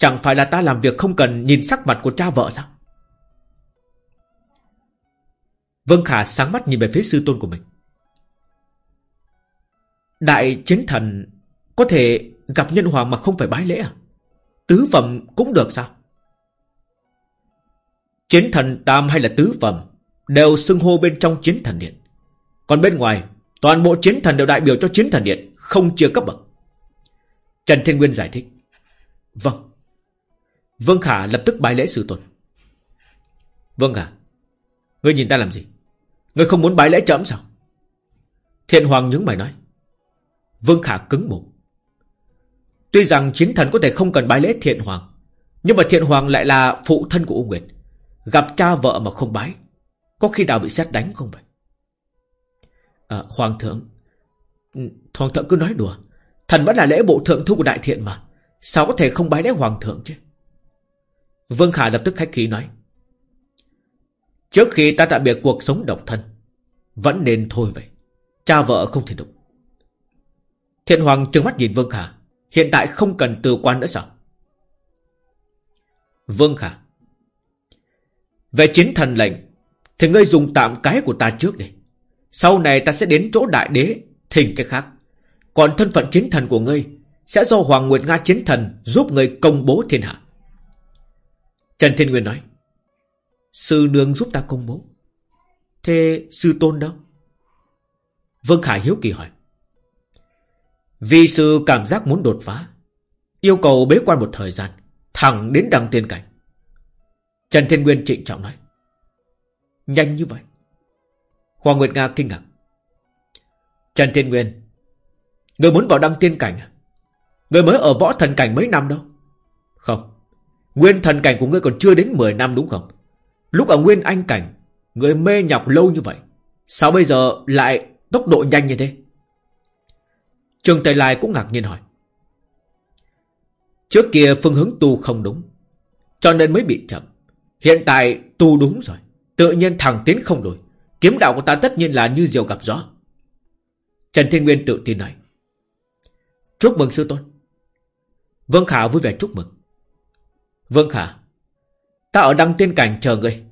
Chẳng phải là ta làm việc không cần nhìn sắc mặt của cha vợ sao? Vương Khả sáng mắt nhìn về phía sư tôn của mình. Đại chiến thần Có thể gặp nhân hoàng mà không phải bái lễ à? Tứ phẩm cũng được sao? Chiến thần tam hay là tứ phẩm Đều xưng hô bên trong chiến thần điện. Còn bên ngoài, Toàn bộ chiến thần đều đại biểu cho chiến thần điện, Không chia cấp bậc. Trần Thiên Nguyên giải thích. Vâng. Vương Khả lập tức bái lễ sư tôn. Vương khả, Ngươi nhìn ta làm gì? Ngươi không muốn bái lễ chậm sao? Thiện Hoàng nhướng mày nói. Vương Khả cứng bụng Tuy rằng chiến thần có thể không cần bái lễ Thiện Hoàng, Nhưng mà Thiện Hoàng lại là phụ thân của U Nguyệt. Gặp cha vợ mà không bái, Có khi nào bị xét đánh không vậy? À, Hoàng thượng. Ừ, hoàng thượng cứ nói đùa. Thần vẫn là lễ bộ thượng thư của đại thiện mà. Sao có thể không bái lễ hoàng thượng chứ? Vương Khả lập tức khách khí nói. Trước khi ta tạm biệt cuộc sống độc thân Vẫn nên thôi vậy Cha vợ không thể đụng. Thiện Hoàng trừng mắt nhìn Vương Khả. Hiện tại không cần từ quan nữa sao? Vương Khả. Về chiến thần lệnh Thì ngươi dùng tạm cái của ta trước đi. Sau này ta sẽ đến chỗ đại đế, Thỉnh cái khác. Còn thân phận chiến thần của ngươi Sẽ do Hoàng Nguyệt Nga chiến thần Giúp ngươi công bố thiên hạ. Trần Thiên Nguyên nói, Sư nương giúp ta công bố. Thế sư tôn đâu? Vương Khải hiếu kỳ hỏi, Vì sư cảm giác muốn đột phá, Yêu cầu bế quan một thời gian, Thẳng đến đằng tiên cảnh. Trần Thiên Nguyên trịnh trọng nói, Nhanh như vậy. Hoàng Nguyệt Nga kinh ngạc. Trần Thiên Nguyên, Người muốn vào đăng tiên cảnh à? Người mới ở võ thần cảnh mấy năm đâu? Không, Nguyên thần cảnh của ngươi còn chưa đến 10 năm đúng không? Lúc ở nguyên anh cảnh, Người mê nhọc lâu như vậy, Sao bây giờ lại tốc độ nhanh như thế? Trường Tây Lai cũng ngạc nhiên hỏi. Trước kia phương hướng tu không đúng, Cho nên mới bị chậm. Hiện tại tu đúng rồi, Tự nhiên thẳng tiến không đổi. Kiếm đạo của ta tất nhiên là như diều gặp gió. Trần Thiên Nguyên tự tin nói, Chúc mừng sư tôn. Vương Khả vui vẻ chúc mừng. Vương Khả, Ta ở đăng tiên cảnh chờ ngươi.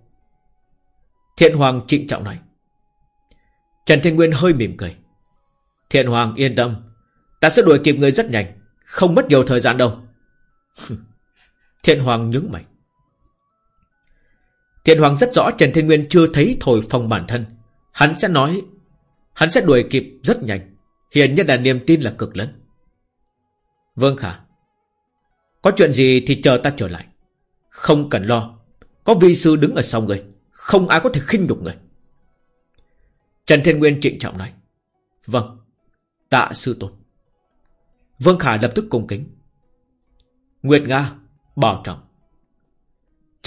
Thiện Hoàng trịnh trọng nói. Trần Thiên Nguyên hơi mỉm cười. Thiện Hoàng, yên tâm. Ta sẽ đuổi kịp ngươi rất nhanh, Không mất nhiều thời gian đâu. Thiện Hoàng nhướng mày. Thiện Hoàng rất rõ Trần Thiên Nguyên chưa thấy thổi phòng bản thân. Hắn sẽ nói, Hắn sẽ đuổi kịp rất nhanh. Hiện nhất là niềm tin là cực lớn. Vương Khả, Có chuyện gì thì chờ ta trở lại. Không cần lo, Có vi sư đứng ở sau người, Không ai có thể khinh nhục người. Trần Thiên Nguyên trịnh trọng nói Vâng Tạ sư tôn. Vương Khả lập tức cung kính, Nguyệt Nga, Bảo trọng.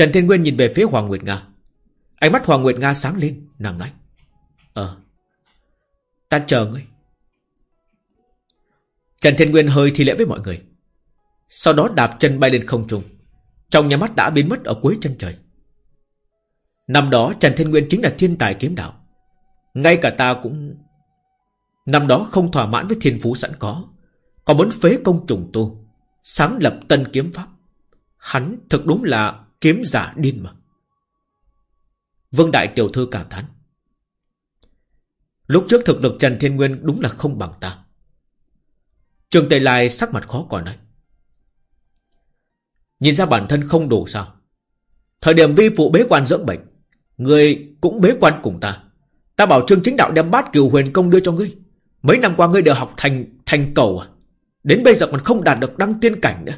Trần Thiên Nguyên nhìn về phía Hoàng Nguyệt Nga. Ánh mắt Hoàng Nguyệt Nga sáng lên, Nàng nói. Ờ Ta chờ ngươi. Trần Thiên Nguyên hơi thi lễ với mọi người. Sau đó đạp chân bay lên không trung. Trong nhà mắt đã biến mất ở cuối chân trời. Năm đó Trần Thiên Nguyên chính là thiên tài kiếm đạo. Ngay cả ta cũng Năm đó không thỏa mãn với thiên phú sẵn có, Còn muốn phế công trùng tu, Sáng lập tân kiếm pháp. Hắn thực đúng là kiếm giả điên mà. Vương Đại Tiểu Thư cảm thán. Lúc trước thực lực Trần Thiên Nguyên đúng là không bằng ta. Trường Tây Lai sắc mặt khó coi nói. Nhìn ra bản thân không đủ sao? Thời điểm vi phụ bế quan dưỡng bệnh, Người cũng bế quan cùng ta. Ta bảo Trương Chính Đạo đem bát cửu huyền công đưa cho ngươi. Mấy năm qua ngươi đều học thành thành cầu à? Đến bây giờ còn không đạt được đăng tiên cảnh nữa.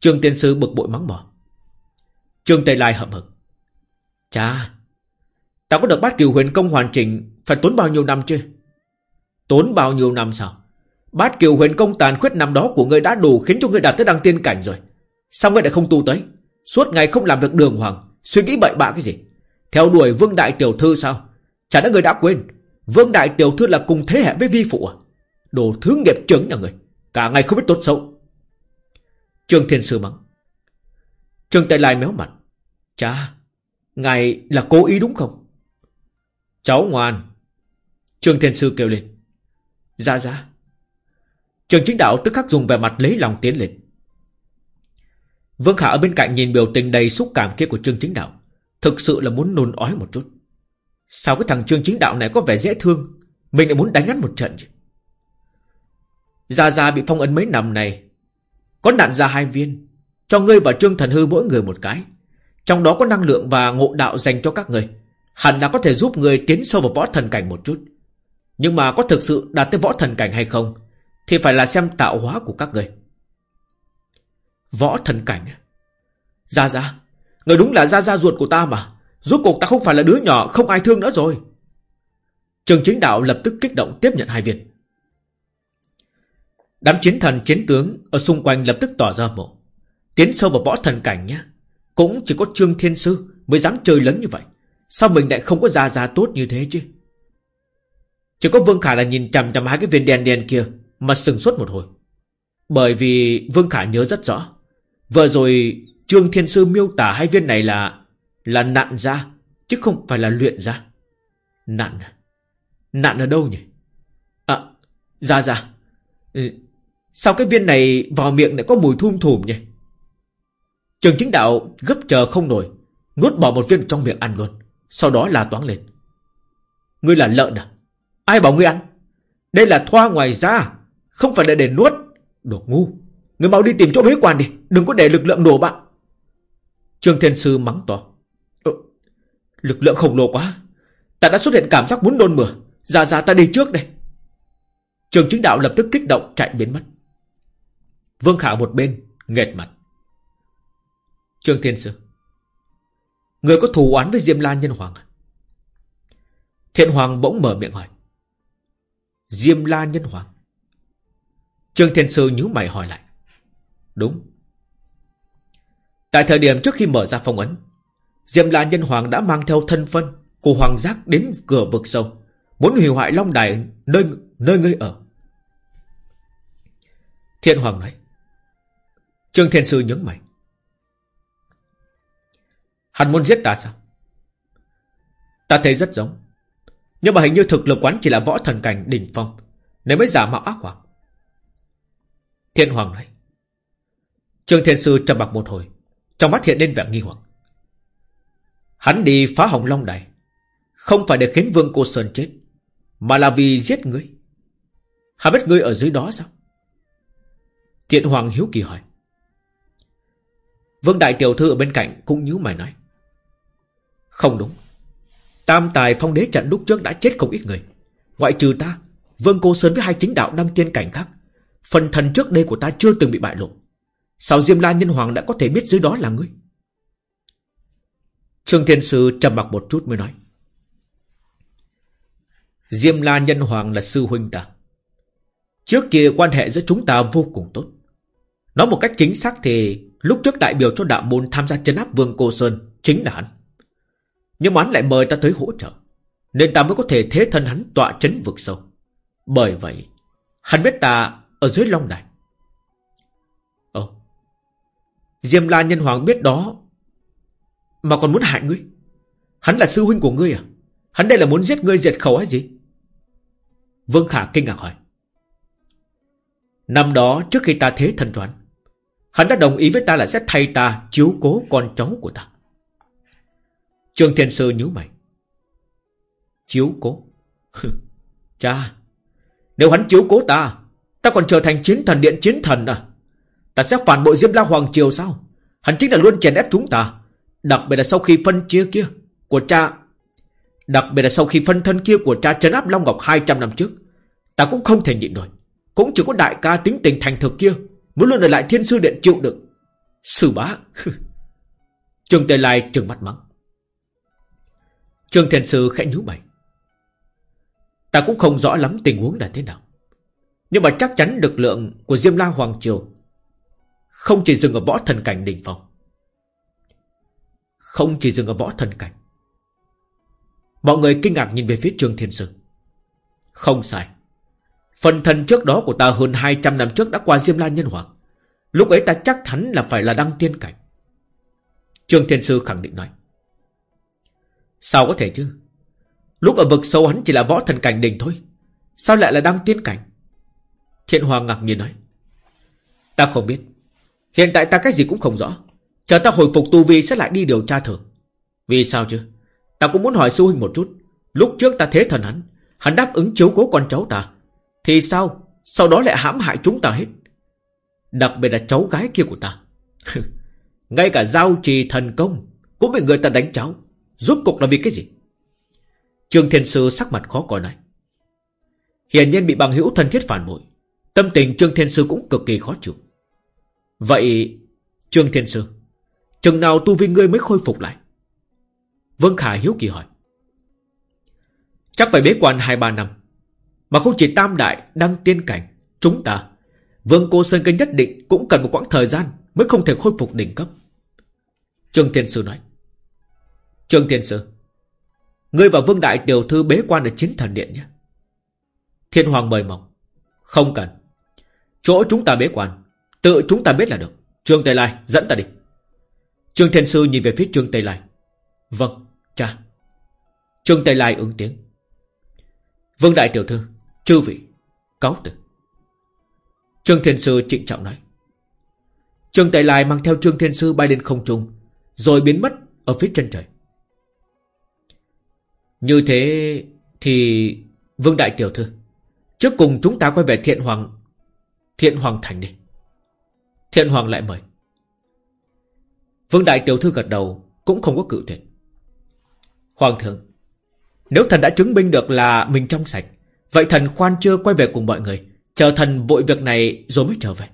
Trương Tiên Sư bực bội mắng mỏ. Trương Tây Lai hậm hực. Chà Ta có được bát kiều huyền công hoàn chỉnh, Phải tốn bao nhiêu năm chứ? Tốn bao nhiêu năm sao? Bát kiều huyền công tàn khuyết năm đó của ngươi đã đủ Khiến cho ngươi đạt tới đăng tiên cảnh rồi. Sao ngươi lại không tu tới? Suốt ngày không làm việc đường hoàng, Suy nghĩ bậy bạ cái gì? Theo đuổi vương đại tiểu thư sao? Chả đã người đã quên, Vương đại tiểu thư là cùng thế hệ với vi phụ à? Đồ thứ nghiệp trứng nhà người Cả ngày không biết tốt xấu. Trương Thiên Sư mắng. Trương Tây Lai méo mặt. Cha, Ngài là cố ý đúng không Cháu ngoan Trương Thiên Sư kêu lên. Dạ dạ. Trường chính đạo tức khắc dùng về mặt lấy lòng tiến lên. Vương Khả ở bên cạnh nhìn biểu tình đầy xúc cảm kia của Trương Chính Đạo. Thực sự là muốn nôn ói một chút. Sao cái thằng Trương Chính Đạo này có vẻ dễ thương, mình lại muốn đánh hắn một trận chứ? Gia Gia bị phong ấn mấy năm này, có nạn ra hai viên, cho ngươi và Trương Thần Hư mỗi người một cái. Trong đó có năng lượng và ngộ đạo dành cho các người. Hẳn là có thể giúp người tiến sâu vào võ thần cảnh một chút. Nhưng mà có thực sự đạt tới võ thần cảnh hay không, thì phải là xem tạo hóa của các người. Võ thần cảnh? Gia Gia, người đúng là Gia Gia ruột của ta mà. Rốt cuộc ta không phải là đứa nhỏ không ai thương nữa rồi. Trường chính đạo lập tức kích động tiếp nhận hai viên. Đám chiến thần chiến tướng ở xung quanh lập tức tỏ ra mộ. Tiến sâu vào võ thần cảnh nhé. Cũng chỉ có Trương Thiên Sư mới dám chơi lớn như vậy. Sao mình lại không có già già tốt như thế chứ? Chỉ có Vương Khả là nhìn chằm chằm hai cái viên đen đen kia mà sừng sốt một hồi. Bởi vì Vương Khả nhớ rất rõ. Vừa rồi Trương Thiên Sư miêu tả hai viên này là là nạn ra chứ không phải là luyện ra. Nạn? À? Nạn ở đâu nhỉ? À, ra ra. Ừ, sao cái viên này vào miệng lại có mùi thum thùm nhỉ? Trường chính đạo gấp chờ không nổi, nuốt bỏ một viên trong miệng ăn luôn, sau đó là toán lên. Ngươi là lợn à? Ai bảo ngươi ăn? Đây là thoa ngoài da, không phải để để nuốt. Đồ ngu. Ngươi mau đi tìm chỗ bế quan đi, đừng có để lực lượng đổ bạn. Trương Thiên Sư mắng to. Ừ, lực lượng khổng lồ quá. Ta đã xuất hiện cảm giác muốn nôn mửa. Ra ra ta đi trước đây. Trường chính đạo lập tức kích động chạy biến mất. Vương Khả một bên, nghệt mặt. Trương Thiên Sư. Người có thù oán với Diêm La Nhân Hoàng à? Thiện Hoàng bỗng mở miệng hỏi. Diêm La Nhân Hoàng. Trương Thiên Sư nhíu mày hỏi lại. Đúng. Tại thời điểm trước khi mở ra phong ấn, Diêm La Nhân Hoàng đã mang theo thân phân của Hoàng Giác đến cửa vực sâu, muốn hủy hoại Long Đài nơi nơi ngươi ở. Thiện Hoàng nói. Trương Thiên Sư nhướng mày. Hắn muốn giết ta sao? Ta thấy rất giống. Nhưng mà hình như thực lực quán chỉ là võ thần cảnh đỉnh phong. Nếu mới giả mạo ác hoàng. thiên Hoàng nói. Trương Thiên Sư trầm mặc một hồi. Trong mắt hiện lên vẻ nghi hoặc. Hắn đi phá hỏng Long Đài. Không phải để khiến Vương Cô Sơn chết. Mà là vì giết ngươi. Hắn biết ngươi ở dưới đó sao? Thiện Hoàng hiếu kỳ hỏi. Vương Đại Tiểu Thư ở bên cạnh cũng nhíu mày nói. Không đúng. Tam tài phong đế trận lúc trước đã chết không ít người. Ngoại trừ ta, Vương Cô Sơn với hai chính đạo đăng tiên cảnh khác. Phần thần trước đây của ta chưa từng bị bại lộ. Sao Diêm La Nhân Hoàng đã có thể biết dưới đó là ngươi? Trương Thiên Sư trầm mặc một chút mới nói. Diêm La Nhân Hoàng là sư huynh ta. Trước kia quan hệ giữa chúng ta vô cùng tốt. Nói một cách chính xác thì lúc trước đại biểu cho đạo môn tham gia chấn áp Vương Cô Sơn chính là hắn. Nhưng mà hắn lại mời ta tới hỗ trợ. Nên ta mới có thể thế thân hắn tọa chấn vực sâu. Bởi vậy, hắn biết ta ở dưới Long Đài. Ồ, Diêm La Nhân Hoàng biết đó mà còn muốn hại ngươi. Hắn là sư huynh của ngươi à? Hắn đây là muốn giết ngươi diệt khẩu hay gì? Vương Khả kinh ngạc hỏi. Năm đó trước khi ta thế thân choán Hắn đã đồng ý với ta là sẽ thay ta chiếu cố con cháu của ta. Trương Thiên Sư nhíu mày. Chiếu cố? Cha, nếu hắn chiếu cố ta, ta còn trở thành chiến thần điện chiến thần à? Ta sẽ phản bội Diêm La Hoàng Triều sao? Hắn chính là luôn chèn ép chúng ta. Đặc biệt là sau khi phân chia kia của cha Đặc biệt là sau khi phân thân kia của cha trấn áp Long Ngọc 200 năm trước Ta cũng không thể nhịn nổi Cũng chỉ có đại ca tính tình thành thực kia Muốn luôn ở lại thiên sư điện chịu đựng Sư bá Trường Tề Lai trừng mắt mắng Trương Thiền Sư khẽ nhíu mày Ta cũng không rõ lắm tình huống là thế nào, Nhưng mà chắc chắn lực lượng của Diêm La Hoàng Triều Không chỉ dừng ở võ thần cảnh đỉnh phong Không chỉ dừng ở võ thần cảnh Mọi người kinh ngạc nhìn về phía Trương Thiên Sư Không sai Phần thân trước đó của ta hơn 200 năm trước đã qua Diêm La Nhân Hoàng. Lúc ấy ta chắc chắn là phải là đăng tiên cảnh. Trương Thiên Sư khẳng định nói. Sao có thể chứ? Lúc ở vực sâu hắn chỉ là võ thần cảnh đỉnh thôi. Sao lại là đăng tiên cảnh? Thiện Hoàng ngạc nhiên nói. Ta không biết. Hiện tại ta cái gì cũng không rõ. Chờ ta hồi phục tu vi sẽ lại đi điều tra thử. Vì sao chứ? Ta cũng muốn hỏi sư huynh một chút. Lúc trước ta thế thần hắn Hắn đáp ứng chiếu cố con cháu ta. Thì sao? Sau đó lại hãm hại chúng ta hết. Đặc biệt là cháu gái kia của ta. Ngay cả giao trì thần công Cũng bị người ta đánh cháu Rốt cục là vì cái gì? Trương Thiên Sư sắc mặt khó coi này. Hiển nhiên bị bằng hữu thân thiết phản bội, Tâm tình Trương Thiên Sư cũng cực kỳ khó chịu. Vậy, Trương Thiên Sư, Chừng nào tu vi ngươi mới khôi phục lại? Vương Khả hiếu kỳ hỏi. Chắc phải bế quan 2-3 năm, Mà không chỉ tam đại đang tiên cảnh, Chúng ta, Vương Cô Sơn Kinh nhất định cũng cần một quãng thời gian Mới không thể khôi phục đỉnh cấp. Trương Thiên Sư nói. Trương Thiên Sư Ngươi và Vương Đại Tiểu Thư bế quan ở chiến thần điện nhé. Thiên Hoàng mời mọc, Không cần. Chỗ chúng ta bế quan Tự chúng ta biết là được. Trương Tây Lai dẫn ta đi. Trương Thiên Sư nhìn về phía Trương Tây Lai. Vâng, cha. Trương Tây Lai ứng tiếng. Vương Đại Tiểu Thư Chư vị Cáo từ. Trương Thiên Sư trịnh trọng nói. Trương Tây Lai mang theo Trương Thiên Sư bay lên không trung Rồi biến mất ở phía chân trời. Như thế Thì, Vương Đại Tiểu Thư, Trước cùng chúng ta quay về Thiện Hoàng Thiện Hoàng Thành đi. Thiện Hoàng lại mời. Vương Đại Tiểu Thư gật đầu, Cũng không có cự tuyệt. Hoàng thượng, Nếu thần đã chứng minh được là mình trong sạch, Vậy thần khoan chưa quay về cùng mọi người, Chờ thần vội việc này rồi mới trở về.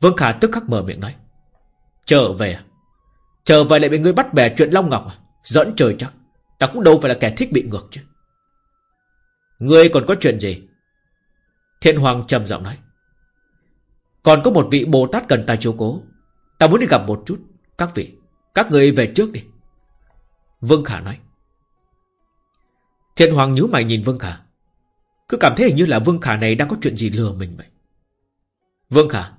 Vương Khả tức khắc mở miệng nói, Trở về à? Trở về lại bị ngươi bắt bè chuyện Long Ngọc à? Dẫn trời chắc Ta cũng đâu phải là kẻ thích bị ngược chứ. Ngươi còn có chuyện gì? Thiện Hoàng trầm giọng nói. Còn có một vị Bồ Tát cần ta chiếu cố. Ta muốn đi gặp một chút. Các vị, Các người về trước đi. Vương Khả nói. Thiện Hoàng nhíu mày nhìn Vương Khả. Cứ cảm thấy hình như là Vương Khả này đang có chuyện gì lừa mình vậy. Vương Khả,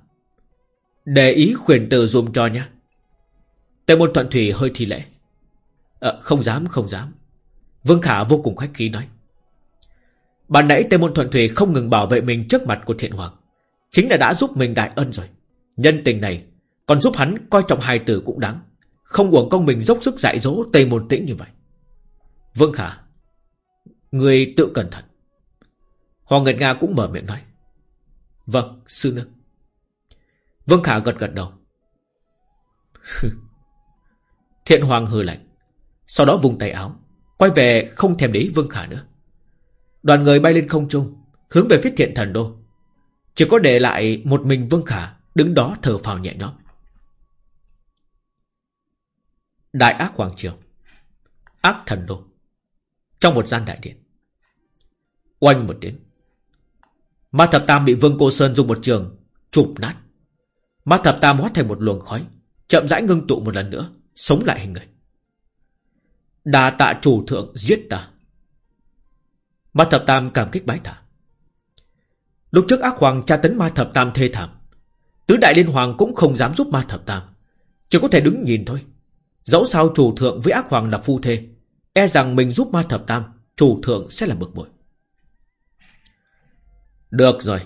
Để ý khuyển từ dùm cho nhé Tề môn thuận thủy hơi thi lễ à, Không dám không dám. Vương Khả vô cùng khách khí nói. Bạn nãy tây môn thuận thủy không ngừng bảo vệ mình trước mặt của thiện hoàng. Chính là đã giúp mình đại ân rồi. Nhân tình này Còn giúp hắn coi trọng hài tử cũng đáng. Không uổng công mình dốc sức dạy dỗ Tây môn tĩnh như vậy. Vương Khả Người tự cẩn thận. Hoàng Nguyệt Nga cũng mở miệng nói. Vâng sư nương. Vương Khả gật gật đầu. Thiện Hoàng hừ lạnh. Sau đó vùng tay áo, Quay về không thèm để ý Vương Khả nữa. Đoàn người bay lên không trung, Hướng về phía thiện thần đô. Chỉ có để lại một mình Vương Khả Đứng đó thở phào nhẹ nhõm. Đại ác Hoàng Triều Ác thần đô. Trong một gian đại điện, Oanh một tiếng, Ma thập tam bị Vương Cô Sơn dùng một trường Chụp nát. Ma thập tam hóa thành một luồng khói, Chậm rãi ngưng tụ một lần nữa, Sống lại hình người. Đà tạ chủ thượng giết ta. Ma thập tam cảm kích bái tạ. Lúc trước ác hoàng tra tấn ma thập tam thê thảm, Tứ đại liên hoàng cũng không dám giúp ma thập tam, Chỉ có thể đứng nhìn thôi. Dẫu sao chủ thượng với ác hoàng là phu thê E rằng mình giúp ma thập tam, Chủ thượng sẽ là bực bội. Được rồi.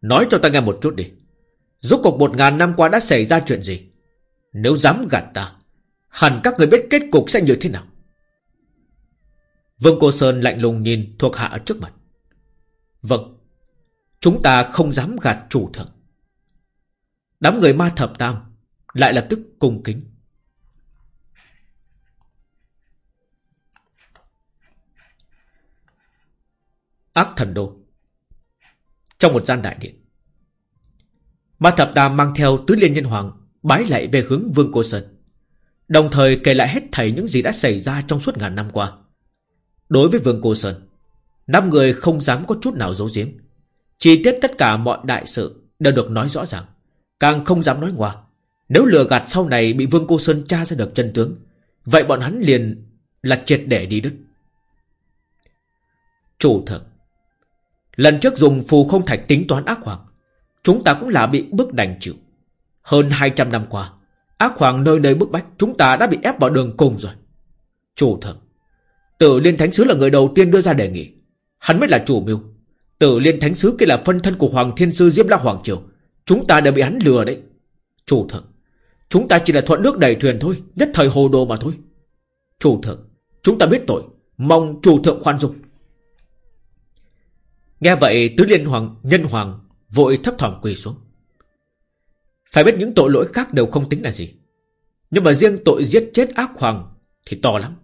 Nói cho ta nghe một chút đi. Rốt cuộc một ngàn năm qua đã xảy ra chuyện gì? Nếu dám gạt ta Hẳn các người biết kết cục sẽ như thế nào? Vương Cô Sơn lạnh lùng nhìn thuộc hạ ở trước mặt. Vâng Chúng ta không dám gạt chủ thượng. Đám người ma thập tam Lại lập tức cung kính. Ác thần đô, Trong một gian đại điện, Ma thập tam mang theo tứ liên nhân hoàng Bái lại về hướng vương cô sơn. Đồng thời kể lại hết thảy những gì đã xảy ra Trong suốt ngàn năm qua. Đối với vương cô sơn, Năm người không dám có chút nào giấu giếm. Chi tiết tất cả mọi đại sự Đều được nói rõ ràng, Càng không dám nói ngoa. Nếu lừa gạt sau này bị vương cô sơn tra ra được chân tướng, Vậy bọn hắn liền Là triệt để đi đứt. Chủ thượng, Lần trước dùng phù không thạch tính toán ác hoàng, Chúng ta cũng là bị bức đành chịu. Hơn 200 năm qua Ác hoàng nơi đây bức bách, Chúng ta đã bị ép vào đường cùng rồi. Chủ thượng, Tử Liên Thánh Sứ là người đầu tiên đưa ra đề nghị. Hắn mới là chủ mưu. Tử Liên Thánh Sứ kia là phân thân của Hoàng Thiên Sư Diêm La Hoàng Triều. Chúng ta đều bị hắn lừa đấy. Chủ thượng, Chúng ta chỉ là thuận nước đẩy thuyền thôi, Nhất thời hồ đồ mà thôi. Chủ thượng, Chúng ta biết tội. Mong chủ thượng khoan dung. Nghe vậy, Tứ Liên Hoàng, Nhân Hoàng Vội thấp thỏm quỳ xuống. Phải biết những tội lỗi khác đều không tính là gì. Nhưng mà riêng tội giết chết ác hoàng Thì to lắm.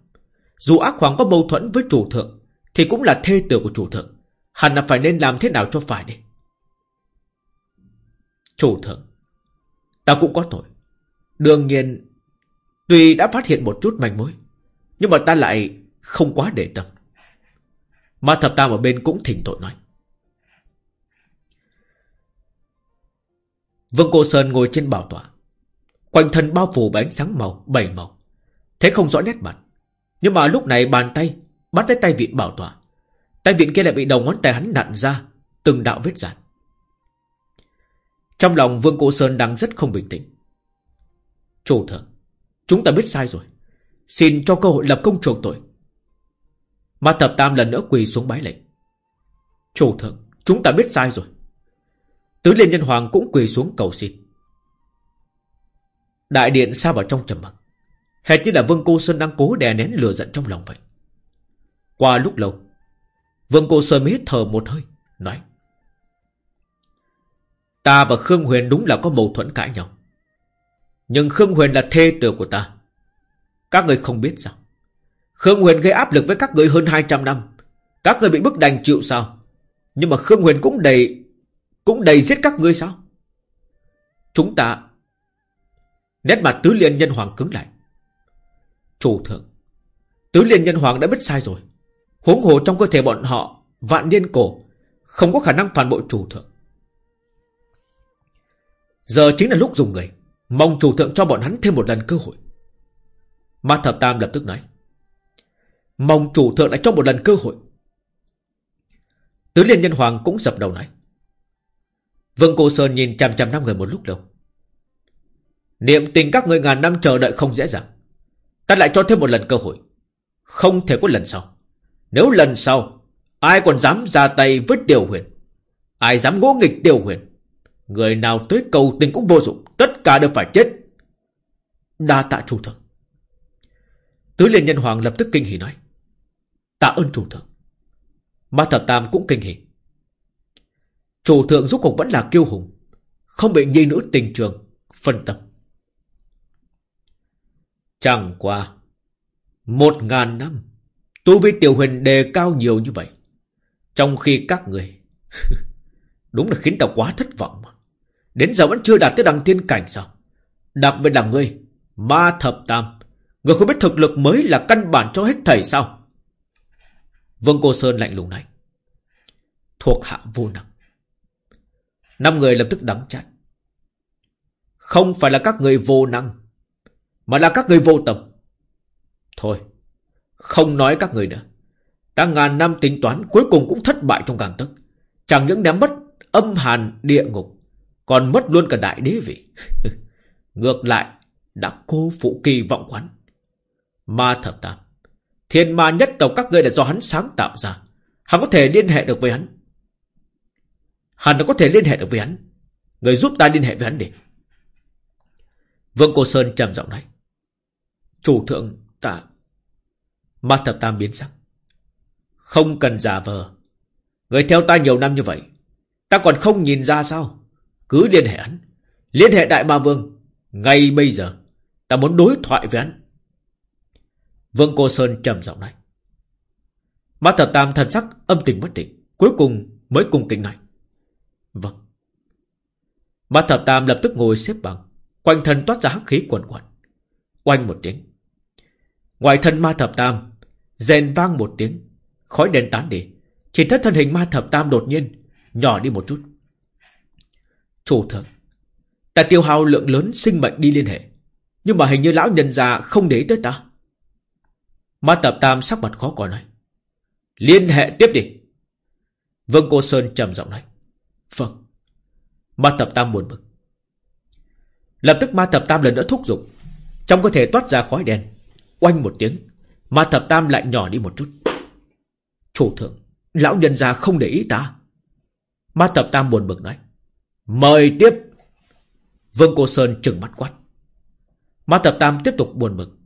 Dù ác hoàng có mâu thuẫn với chủ thượng, Thì cũng là thê tử của chủ thượng. Hẳn là phải nên làm thế nào cho phải đi. Chủ thượng, Ta cũng có tội. Đương nhiên, Tuy đã phát hiện một chút manh mối, Nhưng mà ta lại không quá để tâm. Ma thập tam ở bên cũng thỉnh tội nói. Vương Cô Sơn ngồi trên bảo tọa. Quanh thân bao phủ bởi ánh sáng màu, Bảy màu. Thế không rõ nét mặt. Nhưng mà lúc này bàn tay Bắt lấy tay vịn bảo tọa. Tay vịn kia lại bị đầu ngón tay hắn nặn ra, Từng đạo vết giản Trong lòng Vương Cô Sơn đang rất không bình tĩnh. Chủ thượng, Chúng ta biết sai rồi. Xin cho cơ hội lập công chuộc tội. Ma thập tam lần nữa quỳ xuống bái lệnh. Chủ thượng, Chúng ta biết sai rồi. Tứ Liên Nhân Hoàng cũng quỳ xuống cầu xin. Đại điện xa vào trong trầm mặc. Hệt như là Vương Cô Sơn đang cố đè nén lửa giận trong lòng vậy. Qua lúc lâu, Vương Cô Sơn mới hít thở một hơi, Nói, Ta và Khương Huyền đúng là có mâu thuẫn cãi nhau. Nhưng Khương Huyền là thê tử của ta. Các người không biết sao? Khương Huyền gây áp lực với các người hơn 200 năm. Các người bị bức đành chịu sao? Nhưng mà Khương Huyền cũng đầy cũng đầy giết các ngươi sao? Chúng ta Nét mặt Tứ Liên Nhân Hoàng cứng lại. Chủ thượng, Tứ Liên Nhân Hoàng đã biết sai rồi. Huống hồ trong cơ thể bọn họ, Vạn niên cổ, Không có khả năng phản bội chủ thượng. Giờ chính là lúc dùng người. Mong chủ thượng cho bọn hắn thêm một lần cơ hội. Ma Thập Tam lập tức nói. Mong chủ thượng lại cho một lần cơ hội. Tứ Liên Nhân Hoàng cũng dập đầu nói. Vương Cô Sơn nhìn chằm chằm năm người một lúc lâu. Niệm tình các người ngàn năm chờ đợi không dễ dàng. Ta lại cho thêm một lần cơ hội. Không thể có lần sau. Nếu lần sau, Ai còn dám ra tay với Tiểu Huyền? Ai dám ngỗ nghịch Tiểu Huyền? Người nào tới cầu tình cũng vô dụng. Tất cả đều phải chết. Đa tạ chủ thượng. Tứ Liên Nhân Hoàng lập tức kinh hỉ nói. Tạ ơn chủ thượng. Ma Thập Tam cũng kinh hỉ. Chủ thượng rốt cuộc vẫn là kiêu hùng Không bị nhi nữ tình trường Phân tâm. Chẳng qua Một ngàn năm Tu vi tiểu huyền đề cao nhiều như vậy Trong khi các người Đúng là khiến ta quá thất vọng mà. Đến giờ vẫn chưa đạt tới đằng thiên cảnh sao? Đặc biệt là ngươi Ma thập tam Người không biết thực lực mới là căn bản cho hết thầy sao? Vương Cô Sơn lạnh lùng này, Thuộc hạ vô năng. Năm người lập tức đắng chát. Không phải là các người vô năng, Mà là các người vô tâm. Thôi, Không nói các người nữa. Ta ngàn năm tính toán cuối cùng cũng thất bại trong càng tức Chẳng những ném mất âm hàn địa ngục, Còn mất luôn cả đại đế vị. Ngược lại, Đã cô phụ kỳ vọng quán. Ma thập tam, Thiên ma nhất tộc các ngươi là do hắn sáng tạo ra. Hắn có thể liên hệ được với hắn. Hắn có thể liên hệ được với hắn. Người giúp ta liên hệ với hắn đi. Vương Cô Sơn trầm giọng nói. Chủ thượng, ta, Ma thập tam biến sắc. Không cần giả vờ. Người theo ta nhiều năm như vậy, Ta còn không nhìn ra sao? Cứ liên hệ hắn. Liên hệ Đại Ma Vương, Ngay bây giờ, Ta muốn đối thoại với hắn. Vương Cô Sơn trầm giọng nói. Bá Thập Tam thần sắc âm tình bất định, Cuối cùng mới cùng kính nói. Vâng Bát Thập Tam lập tức ngồi xếp bằng, Quanh thân toát ra hắc khí quần quần Quanh một tiếng Ngoài thân ma thập tam, Rèn vang một tiếng, Khói đèn tán đi Chỉ thấy thân hình ma thập tam đột nhiên Nhỏ đi một chút Chủ thượng, Ta tiêu hao lượng lớn sinh mệnh đi liên hệ, Nhưng mà hình như lão nhân già không để tới ta Ma tập tam sắc mặt khó coi nói. Liên hệ tiếp đi. Vương Cô Sơn trầm giọng nói. Vâng. Ma tập tam buồn bực. Lập tức ma tập tam lần nữa thúc giục. Trong cơ thể toát ra khói đen. Oanh một tiếng. ma thập tam lại nhỏ đi một chút Chủ thượng, Lão nhân già không để ý ta Ma thập tam buồn bực nói Mời tiếp Vương Cô Sơn trừng mắt quát Ma thập tam tiếp tục buồn bực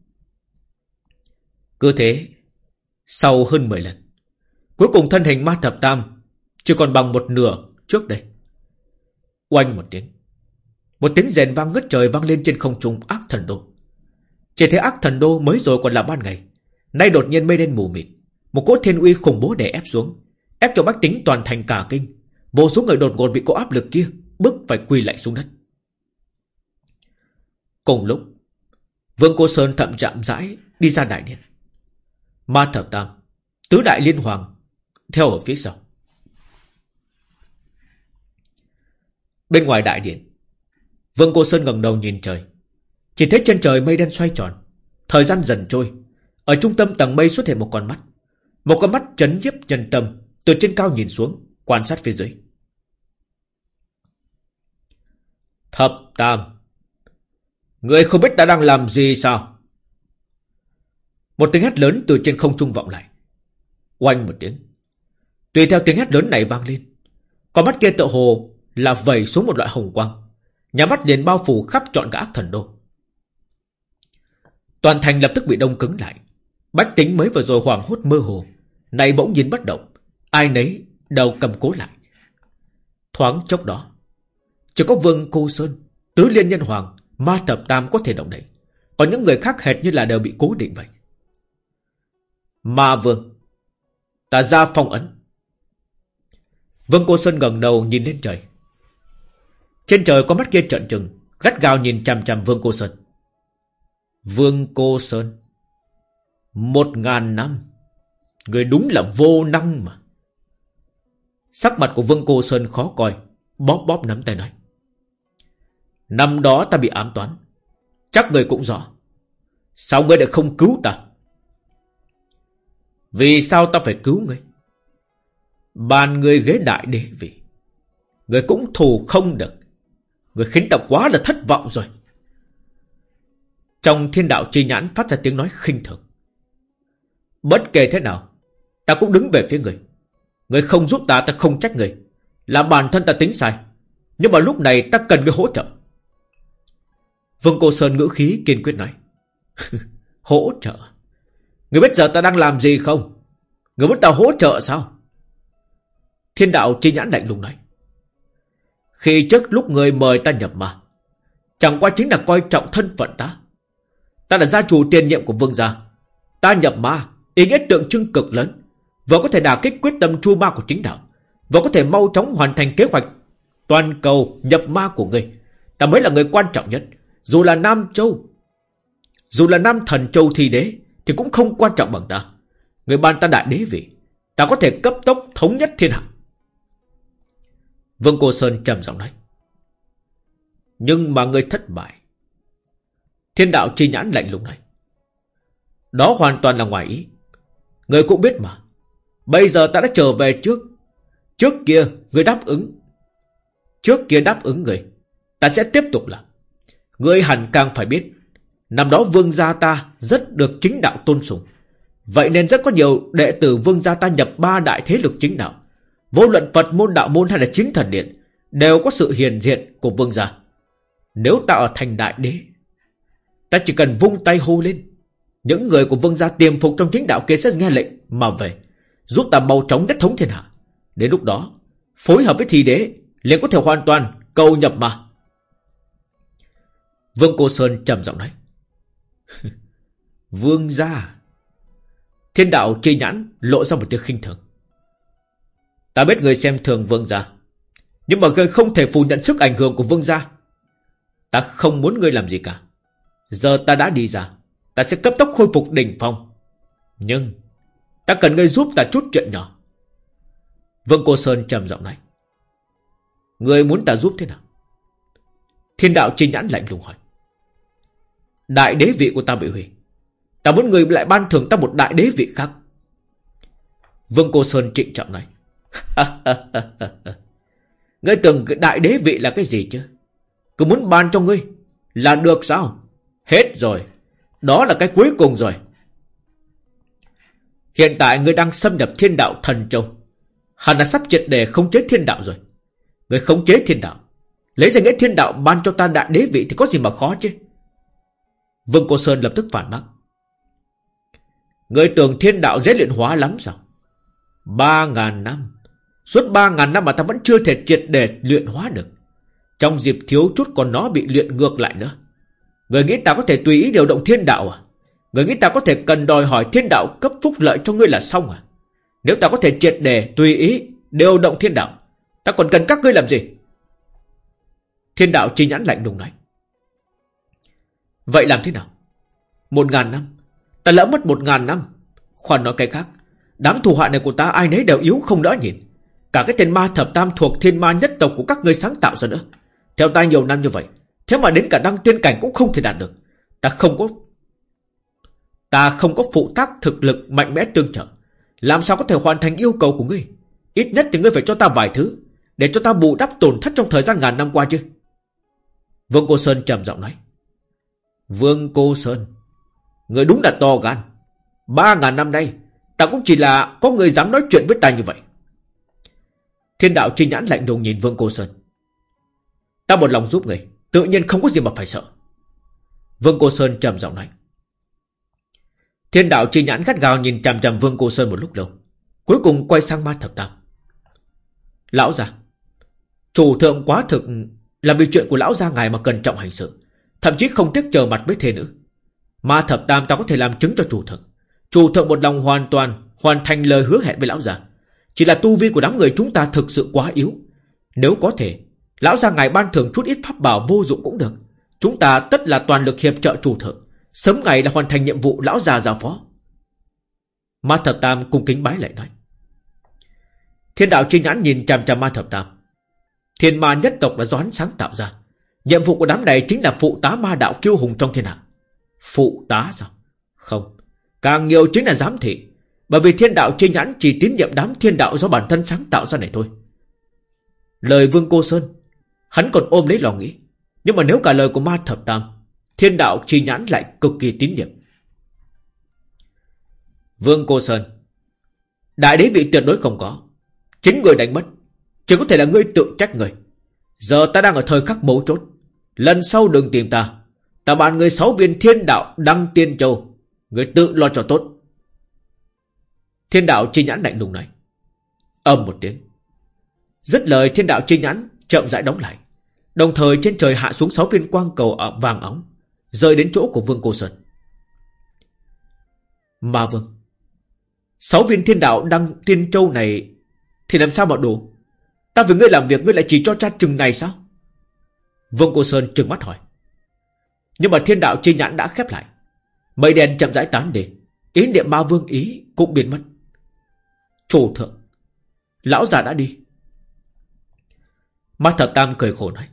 Cứ thế, Sau hơn 10 lần, Cuối cùng thân hình ma thập tam Chỉ còn bằng một nửa trước đây. Oanh một tiếng. Một tiếng rèn vang ngất trời vang lên trên không trung ác thần đô. Chỉ thấy ác thần đô mới rồi còn là ban ngày. Nay đột nhiên mây đen mù mịt. Một cỗ thiên uy khủng bố đè ép xuống, Ép cho bách tính toàn thành cả kinh. Vô số người đột ngột bị cỗ áp lực kia Bức phải quỳ lại xuống đất. Cùng lúc, Vương Cô Sơn thậm chạm rãi Đi ra đại điện. Ma thập tam, Tứ đại liên hoàng, Theo ở phía sau. Bên ngoài đại điện. Vương Cô Sơn ngẩng đầu nhìn trời. Chỉ thấy trên trời mây đen xoay tròn. Thời gian dần trôi. Ở trung tâm tầng mây xuất hiện một con mắt. Một con mắt chấn nhiếp nhân tâm, Từ trên cao nhìn xuống, Quan sát phía dưới. Thập Tam. Người không biết ta đang làm gì sao? Một tiếng hét lớn từ trên không trung vọng lại. Oanh một tiếng. Tùy theo tiếng hét lớn này vang lên, Con mắt kia tự hồ là vẩy xuống một loại hồng quang. Nhà mắt liền bao phủ khắp trọn cả ác thần đô. Toàn thành lập tức bị đông cứng lại. Bách tính mới vừa rồi hoảng hốt mơ hồ. Này bỗng nhiên bất động. Ai nấy đầu cầm cố lại. Thoáng chốc đó, Chỉ có vương cô sơn, Tứ liên nhân hoàng, Ma thập tam có thể động đậy. Còn những người khác hệt như là đều bị cố định vậy. Ma vương, Ta ra phong ấn. Vương cô Sơn ngẩng đầu nhìn lên trời. Trên trời có mắt kia trợn trừng, Gắt gao nhìn chằm chằm Vương cô Sơn. Vương cô Sơn, Một ngàn năm, Người đúng là vô năng mà. Sắc mặt của Vương cô Sơn khó coi, Bóp bóp nắm tay nói. Năm đó ta bị ám toán, Chắc người cũng rõ. Sao ngươi lại không cứu ta? Vì sao ta phải cứu ngươi? Bàn người ghế đại đế vị Người cũng thù không được. Người khiến ta quá là thất vọng rồi Trong thiên đạo chi nhãn phát ra tiếng nói khinh thường Bất kể thế nào, Ta cũng đứng về phía người Người không giúp ta ta không trách người Là bản thân ta tính sai Nhưng mà lúc này ta cần người hỗ trợ Vương Cô Sơn ngữ khí kiên quyết nói. hỗ trợ? Người biết giờ ta đang làm gì không? Người muốn ta hỗ trợ sao? Thiên đạo chi nhãn lạnh lùng nói. Khi trước lúc người mời ta nhập ma, chẳng qua chính là coi trọng thân phận ta. Ta là gia chủ tiền nhiệm của vương gia. Ta nhập ma, ý nghĩa tượng trưng cực lớn. Vừa có thể đả kích quyết tâm chu ma của chính đạo. Vừa có thể mau chóng hoàn thành kế hoạch toàn cầu nhập ma của người. Ta mới là người quan trọng nhất. Dù là Nam Châu Dù là Nam Thần Châu thi đế Thì cũng không quan trọng bằng ta Người ban ta đại đế vị Ta có thể cấp tốc thống nhất thiên hạ Vương Cô Sơn trầm giọng nói. Nhưng mà người thất bại. Thiên đạo chi nhãn lạnh lùng này Đó hoàn toàn là ngoài ý. Người cũng biết mà. Bây giờ ta đã trở về trước. Trước kia, người đáp ứng. Trước kia đáp ứng người, Ta sẽ tiếp tục làm. Ngươi hẳn càng phải biết, Năm đó vương gia ta rất được chính đạo tôn sùng. Vậy nên rất có nhiều đệ tử vương gia ta nhập ba đại thế lực chính đạo. Vô luận Phật môn, đạo môn hay là chính thần điện, Đều có sự hiện diện của vương gia Nếu ta ở thành đại đế, Ta chỉ cần vung tay hô lên, Những người của vương gia tiềm phục trong chính đạo kia sẽ nghe lệnh mà về, Giúp ta mau chóng đất thống thiên hạ Đến lúc đó, Phối hợp với thi đế, liền có thể hoàn toàn cầu nhập mà Vương Cô Sơn trầm giọng nói. Vương gia. Thiên đạo chi nhãn lộ ra một tiếng khinh thường. Ta biết người xem thường vương gia. Nhưng mà người không thể phủ nhận sức ảnh hưởng của vương gia. Ta không muốn ngươi làm gì cả. Giờ ta đã đi ra. Ta sẽ cấp tốc khôi phục đỉnh phong. Nhưng ta cần ngươi giúp ta chút chuyện nhỏ. Vương Cô Sơn trầm giọng nói. Ngươi muốn ta giúp thế nào? Thiên đạo chi nhãn lạnh lùng hỏi. Đại đế vị của ta bị hủy. Ta muốn người lại ban thưởng ta một đại đế vị khác. Vương Cô Sơn trịnh trọng nói. ngươi tưởng đại đế vị là cái gì chứ? Cứ muốn ban cho ngươi là được sao? Hết rồi. Đó là cái cuối cùng rồi. Hiện tại ngươi đang xâm nhập thiên đạo thần châu Hẳn là sắp triệt đề khống chế thiên đạo rồi Ngươi khống chế thiên đạo Lấy ra nghĩa thiên đạo ban cho ta đại đế vị Thì có gì mà khó chứ Vương Cô Sơn lập tức phản bác Ngươi tưởng thiên đạo dễ luyện hóa lắm sao Ba ngàn năm Suốt ba ngàn năm mà ta vẫn chưa thể triệt để luyện hóa được. Trong dịp thiếu chút còn nó bị luyện ngược lại nữa. Người nghĩ ta có thể tùy ý điều động thiên đạo à? Người nghĩ ta có thể cần đòi hỏi thiên đạo cấp phúc lợi cho ngươi là xong à? Nếu ta có thể triệt đề tùy ý điều động thiên đạo, Ta còn cần các ngươi làm gì? Thiên đạo chi nhãn lạnh lùng nói. Vậy làm thế nào? Một ngàn năm. Ta lỡ mất một ngàn năm. Khoan nói cái khác. Đám thù họa này của ta ai nấy đều yếu không đỡ nhìn. Cả cái tên ma thập tam thuộc thiên ma nhất tộc của các ngươi sáng tạo ra nữa. Theo ta nhiều năm như vậy, Thế mà đến cả đăng tiên cảnh cũng không thể đạt được. Ta không có, Ta không có phụ tác thực lực mạnh mẽ tương trợ. Làm sao có thể hoàn thành yêu cầu của ngươi? Ít nhất thì ngươi phải cho ta vài thứ, Để cho ta bù đắp tổn thất trong thời gian ngàn năm qua chứ. Vương Cô Sơn trầm giọng nói. Vương Cô Sơn Người đúng là to gan. Ba ngàn năm nay, Ta cũng chỉ là có người dám nói chuyện với ta như vậy. Thiên đạo chi nhãn lạnh lùng nhìn Vương Cô Sơn. Ta một lòng giúp người Tự nhiên không có gì mà phải sợ. Vương Cô Sơn trầm giọng nói. Thiên đạo chi nhãn gắt gao nhìn chằm chằm Vương Cô Sơn một lúc lâu Cuối cùng quay sang ma thập tam. Lão gia, Chủ thượng quá thực Là vì chuyện của lão gia ngài mà cần trọng hành sự Thậm chí không tiếc chờ mặt với thê nữ. Ma thập tam ta có thể làm chứng cho chủ thượng. Chủ thượng một lòng hoàn toàn Hoàn thành lời hứa hẹn với lão già chỉ là tu vi của đám người chúng ta thực sự quá yếu. Nếu có thể, Lão gia ngài ban thưởng chút ít pháp bảo vô dụng cũng được. Chúng ta tất là toàn lực hiệp trợ chủ thượng. Sớm ngày là hoàn thành nhiệm vụ lão già giao phó. Ma thập tam cung kính bái lại nói. Thiên đạo chi nhãn nhìn chằm chằm ma thập tam. Thiên ma nhất tộc đã do hắn sáng tạo ra. Nhiệm vụ của đám này chính là phụ tá ma đạo kiêu hùng trong thiên hạ. Phụ tá sao? Không. Càng nhiều chính là giám thị. Bởi vì thiên đạo chi nhãn chỉ tín nhiệm đám thiên đạo do bản thân sáng tạo ra này thôi. Lời vương cô Sơn, Hắn còn ôm lấy lòng nghĩ. Nhưng mà nếu cả lời của ma thập tam, Thiên đạo chi nhãn lại cực kỳ tín nhiệm. Vương Cô Sơn, Đại đế vị tuyệt đối không có. Chính người đánh mất, Chỉ có thể là ngươi tự trách người. Giờ ta đang ở thời khắc mấu chốt. Lần sau đừng tìm ta. Ta bàn người sáu viên thiên đạo đăng tiên châu. Người tự lo cho tốt. Thiên đạo chi nhãn lạnh lùng này. Âm một tiếng. Dứt lời, thiên đạo chi nhãn chậm rãi đóng lại. Đồng thời, trên trời hạ xuống sáu viên quang cầu ở vàng óng, Rơi đến chỗ của Vương Cô Sơn. Ma Vương. Sáu viên thiên đạo đăng tiên châu này Thì làm sao mà đủ? Ta với ngươi làm việc, ngươi lại chỉ cho cha chừng này sao? Vương Cô Sơn trừng mắt hỏi. Nhưng mà thiên đạo chi nhãn đã khép lại. Mây đen chậm rãi tán đi. Ý niệm ma vương ý cũng biến mất. Chủ thượng. Lão già đã đi. Mắt thập tam cười khổ nói.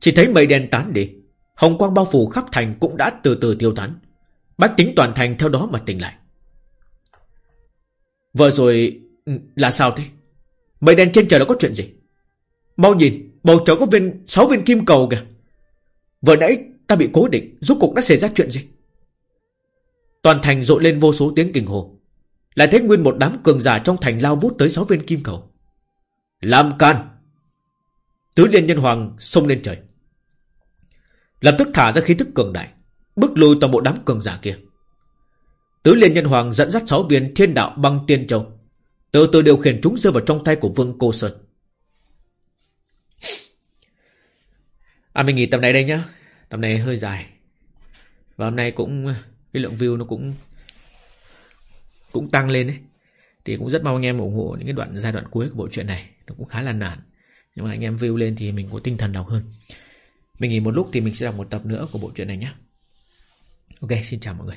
Chỉ thấy mây đen tán đi. Hồng quang bao phủ khắp thành cũng đã từ từ tiêu tán. Bách tính toàn thành theo đó mà tỉnh lại. Vừa rồi ừ, là sao thế? Mây đen trên trời đã có chuyện gì? Mau nhìn, Bầu trời có viên, sáu viên kim cầu kìa. Vừa nãy ta bị cố định, Rốt cuộc đã xảy ra chuyện gì? Toàn thành rộn lên vô số tiếng kinh hồ lại thấy nguyên một đám cường giả trong thành lao vút tới sáu viên kim cầu Làm can Tứ liên nhân hoàng xông lên trời. Lập tức thả ra khí tức cường đại Bức lùi toàn bộ đám cường giả kia. Tứ liên nhân hoàng dẫn dắt sáu viên thiên đạo băng tiên châu, Từ từ điều khiển chúng rơi vào trong tay của vương cô sơn. À mình nghỉ tập này đây nhá. Tập này hơi dài. Và hôm nay cũng, Cái lượng view nó cũng cũng tăng lên đấy Thì cũng rất mong anh em ủng hộ những cái đoạn, giai đoạn cuối của bộ truyện này. Nó cũng khá là nản. Nhưng mà anh em view lên thì mình có tinh thần đọc hơn. Mình nghỉ một lúc thì mình sẽ đọc một tập nữa của bộ truyện này nhé. Ok, xin chào mọi người.